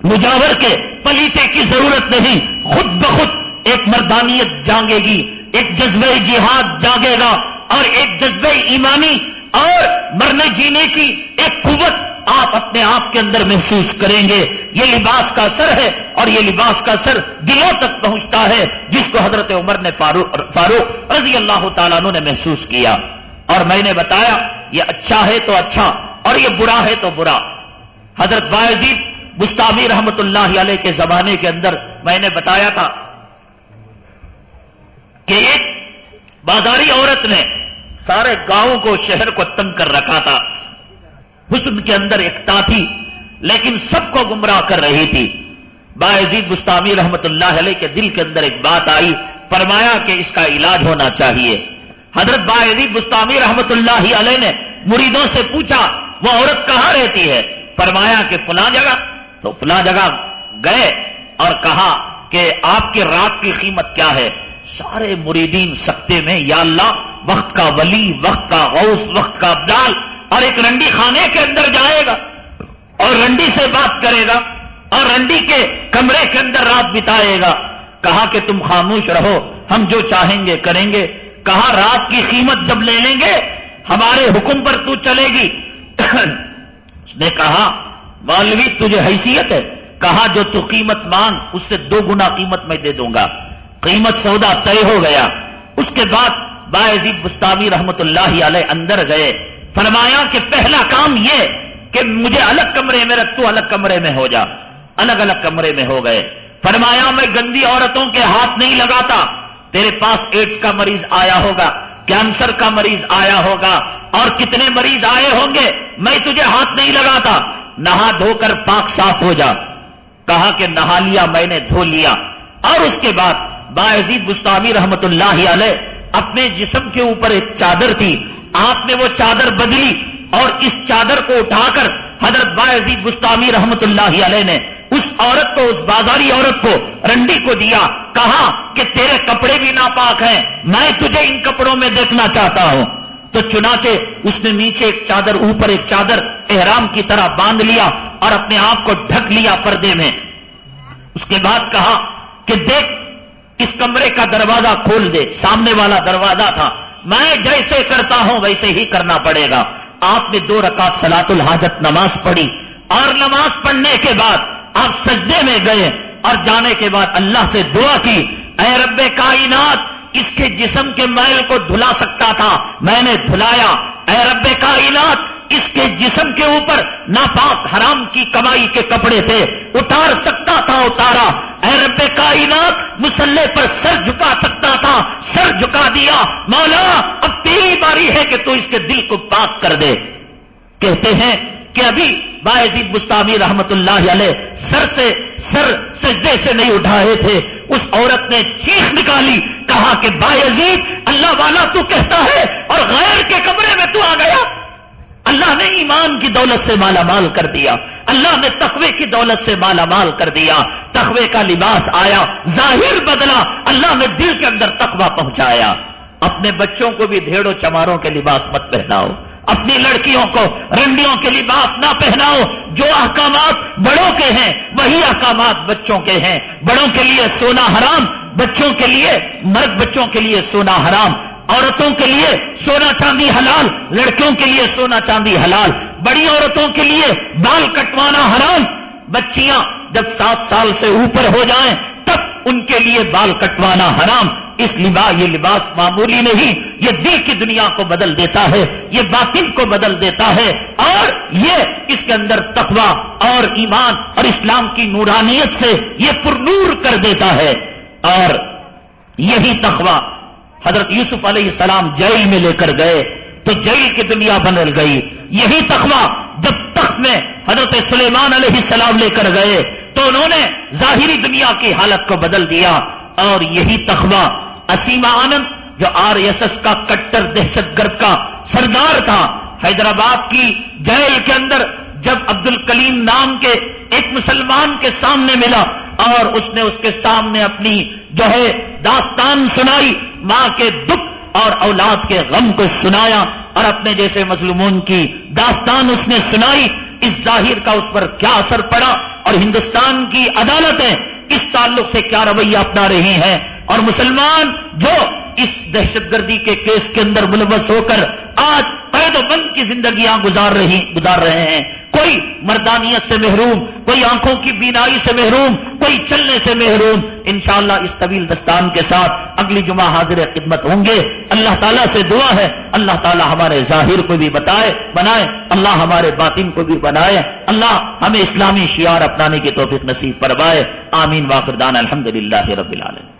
S1: مجاور کے پلیتے کی ضرورت نہیں، خود بخود ایک مردانیت جانگے گی، ایک جذبہ جہاد جاگے گا اور ایک جذبہ ایمانی اور مرنے جینے کی ایک قوت آپ اپنے آپ کے اندر محسوس کریں گے۔ یہ لباس کا اثر ہے اور یہ لباس کا اثر دلوں تک پہنچتا ہے، جس کو حضرت عمر نے فاروق فاروق رضی اللہ تعالیٰ نے محسوس کیا۔ اور میں نے بتایا، یہ اچھا ہے تو اچھا اور یہ برا ہے تو برا۔ حضرت باعزید مستعبی رحمت اللہ علیہ کے زمانے کے اندر میں نے بتایا تھا کہ ایک بازاری عورت نے سارے گاؤں کو شہر کو تنگ کر رکھا تھا۔ حسن کے اندر ایکتا تھی، لیکن سب کو گمراہ کر رہی تھی۔ باعزید مستعمیر رحمت اللہ علیہ کے دل کے اندر ایک بات آئی، فرمایا کہ اس کا علاج ہونا چاہیے۔ حضرت باعزید مستعمیر رحمت اللہ علیہ نے مریدوں سے پوچھا، وہ عورت کہاں رہتی ہے؟ فرمایا کہ فلاں جگہ۔ تو فلاں جگہ گئے اور کہا کہ آپ کے رات کی قیمت کیا ہے؟ سارے مریدین سکتے میں، یا اللہ، وقت کا ولی، وقت کا غوث، وقت کا ابدال اور ایک رنڈی خانے کے اندر جائے گا، اور رنڈی سے بات کرے گا، اور رنڈی کے کمرے کے اندر رات بتائے گا۔ کہا کہ تم خاموش رہو، ہم جو چاہیں گے کریں گے۔ کہا رات کی قیمت جب لے لیں گے، ہمارے حکم پر تو چلے گی۔ اس نے کہا مولوی، تجھے حیثیت ہے. کہا جو تو قیمت مانگ، اس سے دو گنا قیمت میں دے دوں گا. قیمت سودا طے ہو گیا. اس کے بعد باعزید بستاوی رحمت اللہ علیہ اندر گئے. فرمایا کہ پہلا کام یہ کہ مجھے الگ کمرے میں رکھ، تو الگ کمرے میں ہو جا. الگ الگ کمرے میں ہو گئے. فرمایا میں گندی عورتوں کے ہاتھ نہیں لگاتا. تیرے پاس ایڈس کا مریض آیا ہوگا، کینسر کا مریض آیا ہوگا، اور کتنے مریض آئے ہوں گے، میں تجھے ہاتھ نہیں لگاتا. نہا دھو کر پاک صاف ہو جا۔ کہا کہ نہا لیا میں نے دھو لیا۔ اور اس کے بعد باعزید مستعمیر رحمت اللہ علیہ اپنے جسم کے اوپر ایک چادر تھی۔ آپ نے وہ چادر بدلی اور اس چادر کو اٹھا کر حضرت باعزید گستامی رحمت اللہ علیہ نے اس عورت کو، اس بازاری عورت کو، رنڈی کو دیا۔ کہا کہ تیرے کپڑے بھی ناپاک ہیں، میں تجھے ان کپڑوں میں دیکھنا چاہتا ہوں۔ تو چنانچہ اس نے نیچے ایک چادر، اوپر ایک چادر احرام کی طرح باندھ لیا اور اپنے آپ کو ڈھک لیا پردے میں۔ اس کے بعد کہا کہ دیکھ، اس کمرے کا دروازہ کھول دے، سامنے والا دروازہ تھا۔ میں جیسے کرتا ہوں، ویسے ہی کرنا پڑے گا۔ آپ نے دو رکعت سلاط الحاجت نماز پڑھی اور نماز پڑھنے کے بعد آپ سجدے میں گئے اور جانے کے بعد اللہ سے دعا کی، اے رب کائنات اس کے جسم کے میل کو دھلا سکتا تھا۔ میں نے دھلایا۔ اے رب کائنات، اس کے جسم کے اوپر ناپاک حرام کی کمائی کے کپڑے تھے۔ اتار سکتا تھا اتارا۔ اے رب کائنات، مسلح پر سر جھکا سکتا تھا۔ سر جھکا دیا۔ مولا، اب تیری باری ہے کہ تو اس کے دل کو پاک کر دے۔ کہتے ہیں کہ ابھی باعزید مستعمی رحمت اللہ علیہ سر سے سر سجدے سے نہیں اٹھائے تھے۔ اس عورت نے چیخ نکالی، کہا کہ باعزید اللہ والا تو کہتا ہے اور غیر کے کمرے میں تو آ گیا۔ اللہ نے ایمان کی دولت سے مالا مال کر دیا۔ اللہ نے تخوے کی دولت سے مالا مال کر دیا۔ تخوے کا لباس آیا، ظاہر بدلا اللہ نے دل کے اندر تخوا پہنچایا۔ اپنے بچوں کو بھی دھیڑوں چماروں کے لباس مت پہناؤ۔ اپنی لڑکیوں کو رنڈیوں کے لباس نہ پہناؤ، جو احکامات بڑوں کے ہیں، وہی احکامات بچوں کے ہیں۔ بڑوں کے لیے سونا حرام، بچوں کے لیے، مرد بچوں کے لیے سونا حرام۔ عورتوں کے لیے سونا چاندی حلال، لڑکیوں کے لیے سونا چاندی حلال۔ بڑی عورتوں کے لیے بال کٹوانا حرام۔ بچیاں جب سات سال سے اوپر ہو جائیں ان کے لیے بال کٹوانا حرام اس لباس یہ لباس معمولی نہیں۔ یہ دل کی دنیا کو بدل دیتا ہے، یہ باطن کو بدل دیتا ہے۔ اور یہ اس کے اندر تقوی اور ایمان اور اسلام کی نورانیت سے یہ پرنور کر دیتا ہے۔ اور یہی تقوی حضرت یوسف علیہ السلام جیل میں لے کر گئے تو جیل کی دنیا بدل گئی۔ یہی تخوا جب تخت میں حضرت سلیمان علیہ السلام لے کر گئے تو انہوں نے ظاہری دنیا کی حالت کو بدل دیا اور یہی تخوا اسیما آنند جو آر ایس ایس کا کٹر دہشت گرد کا سردار تھا، حیدرآباد کی جیل کے اندر جب عبد الکلیم نام کے ایک مسلمان کے سامنے ملا اور اس نے اس کے سامنے اپنی جو ہے داستان سنائی، ماں کے دکھ اور اولاد کے غم کو سنایا اور اپنے جیسے مظلومون کی داستان اس نے سنائی، اس ظاہر کا اس پر کیا اثر پڑا اور ہندوستان کی عدالتیں اس تعلق سے کیا رویہ اپنا رہی ہیں؟ اور مسلمان جو اس دہشت گردی کے کیس کے اندر ملوث ہو کر آج قید و بند کی زندگیاں گزار رہی گزار رہے ہیں۔ کوئی مردانیت سے محروم، کوئی آنکھوں کی بینائی سے محروم، کوئی چلنے سے محروم۔ انشاءاللہ اس طویل دستان کے ساتھ اگلی جمعہ حاضر خدمت ہوں گے۔ اللہ تعالیٰ سے دعا ہے۔ اللہ تعالیٰ ہمارے ظاہر کو بھی بتائے، بنائے۔ اللہ ہمارے باطن کو بھی بنائے۔ اللہ ہمیں اسلامی شعار اپنانے کی توفیق نصیب پروائے آمین واقردان الحمد للہ رب العالمین۔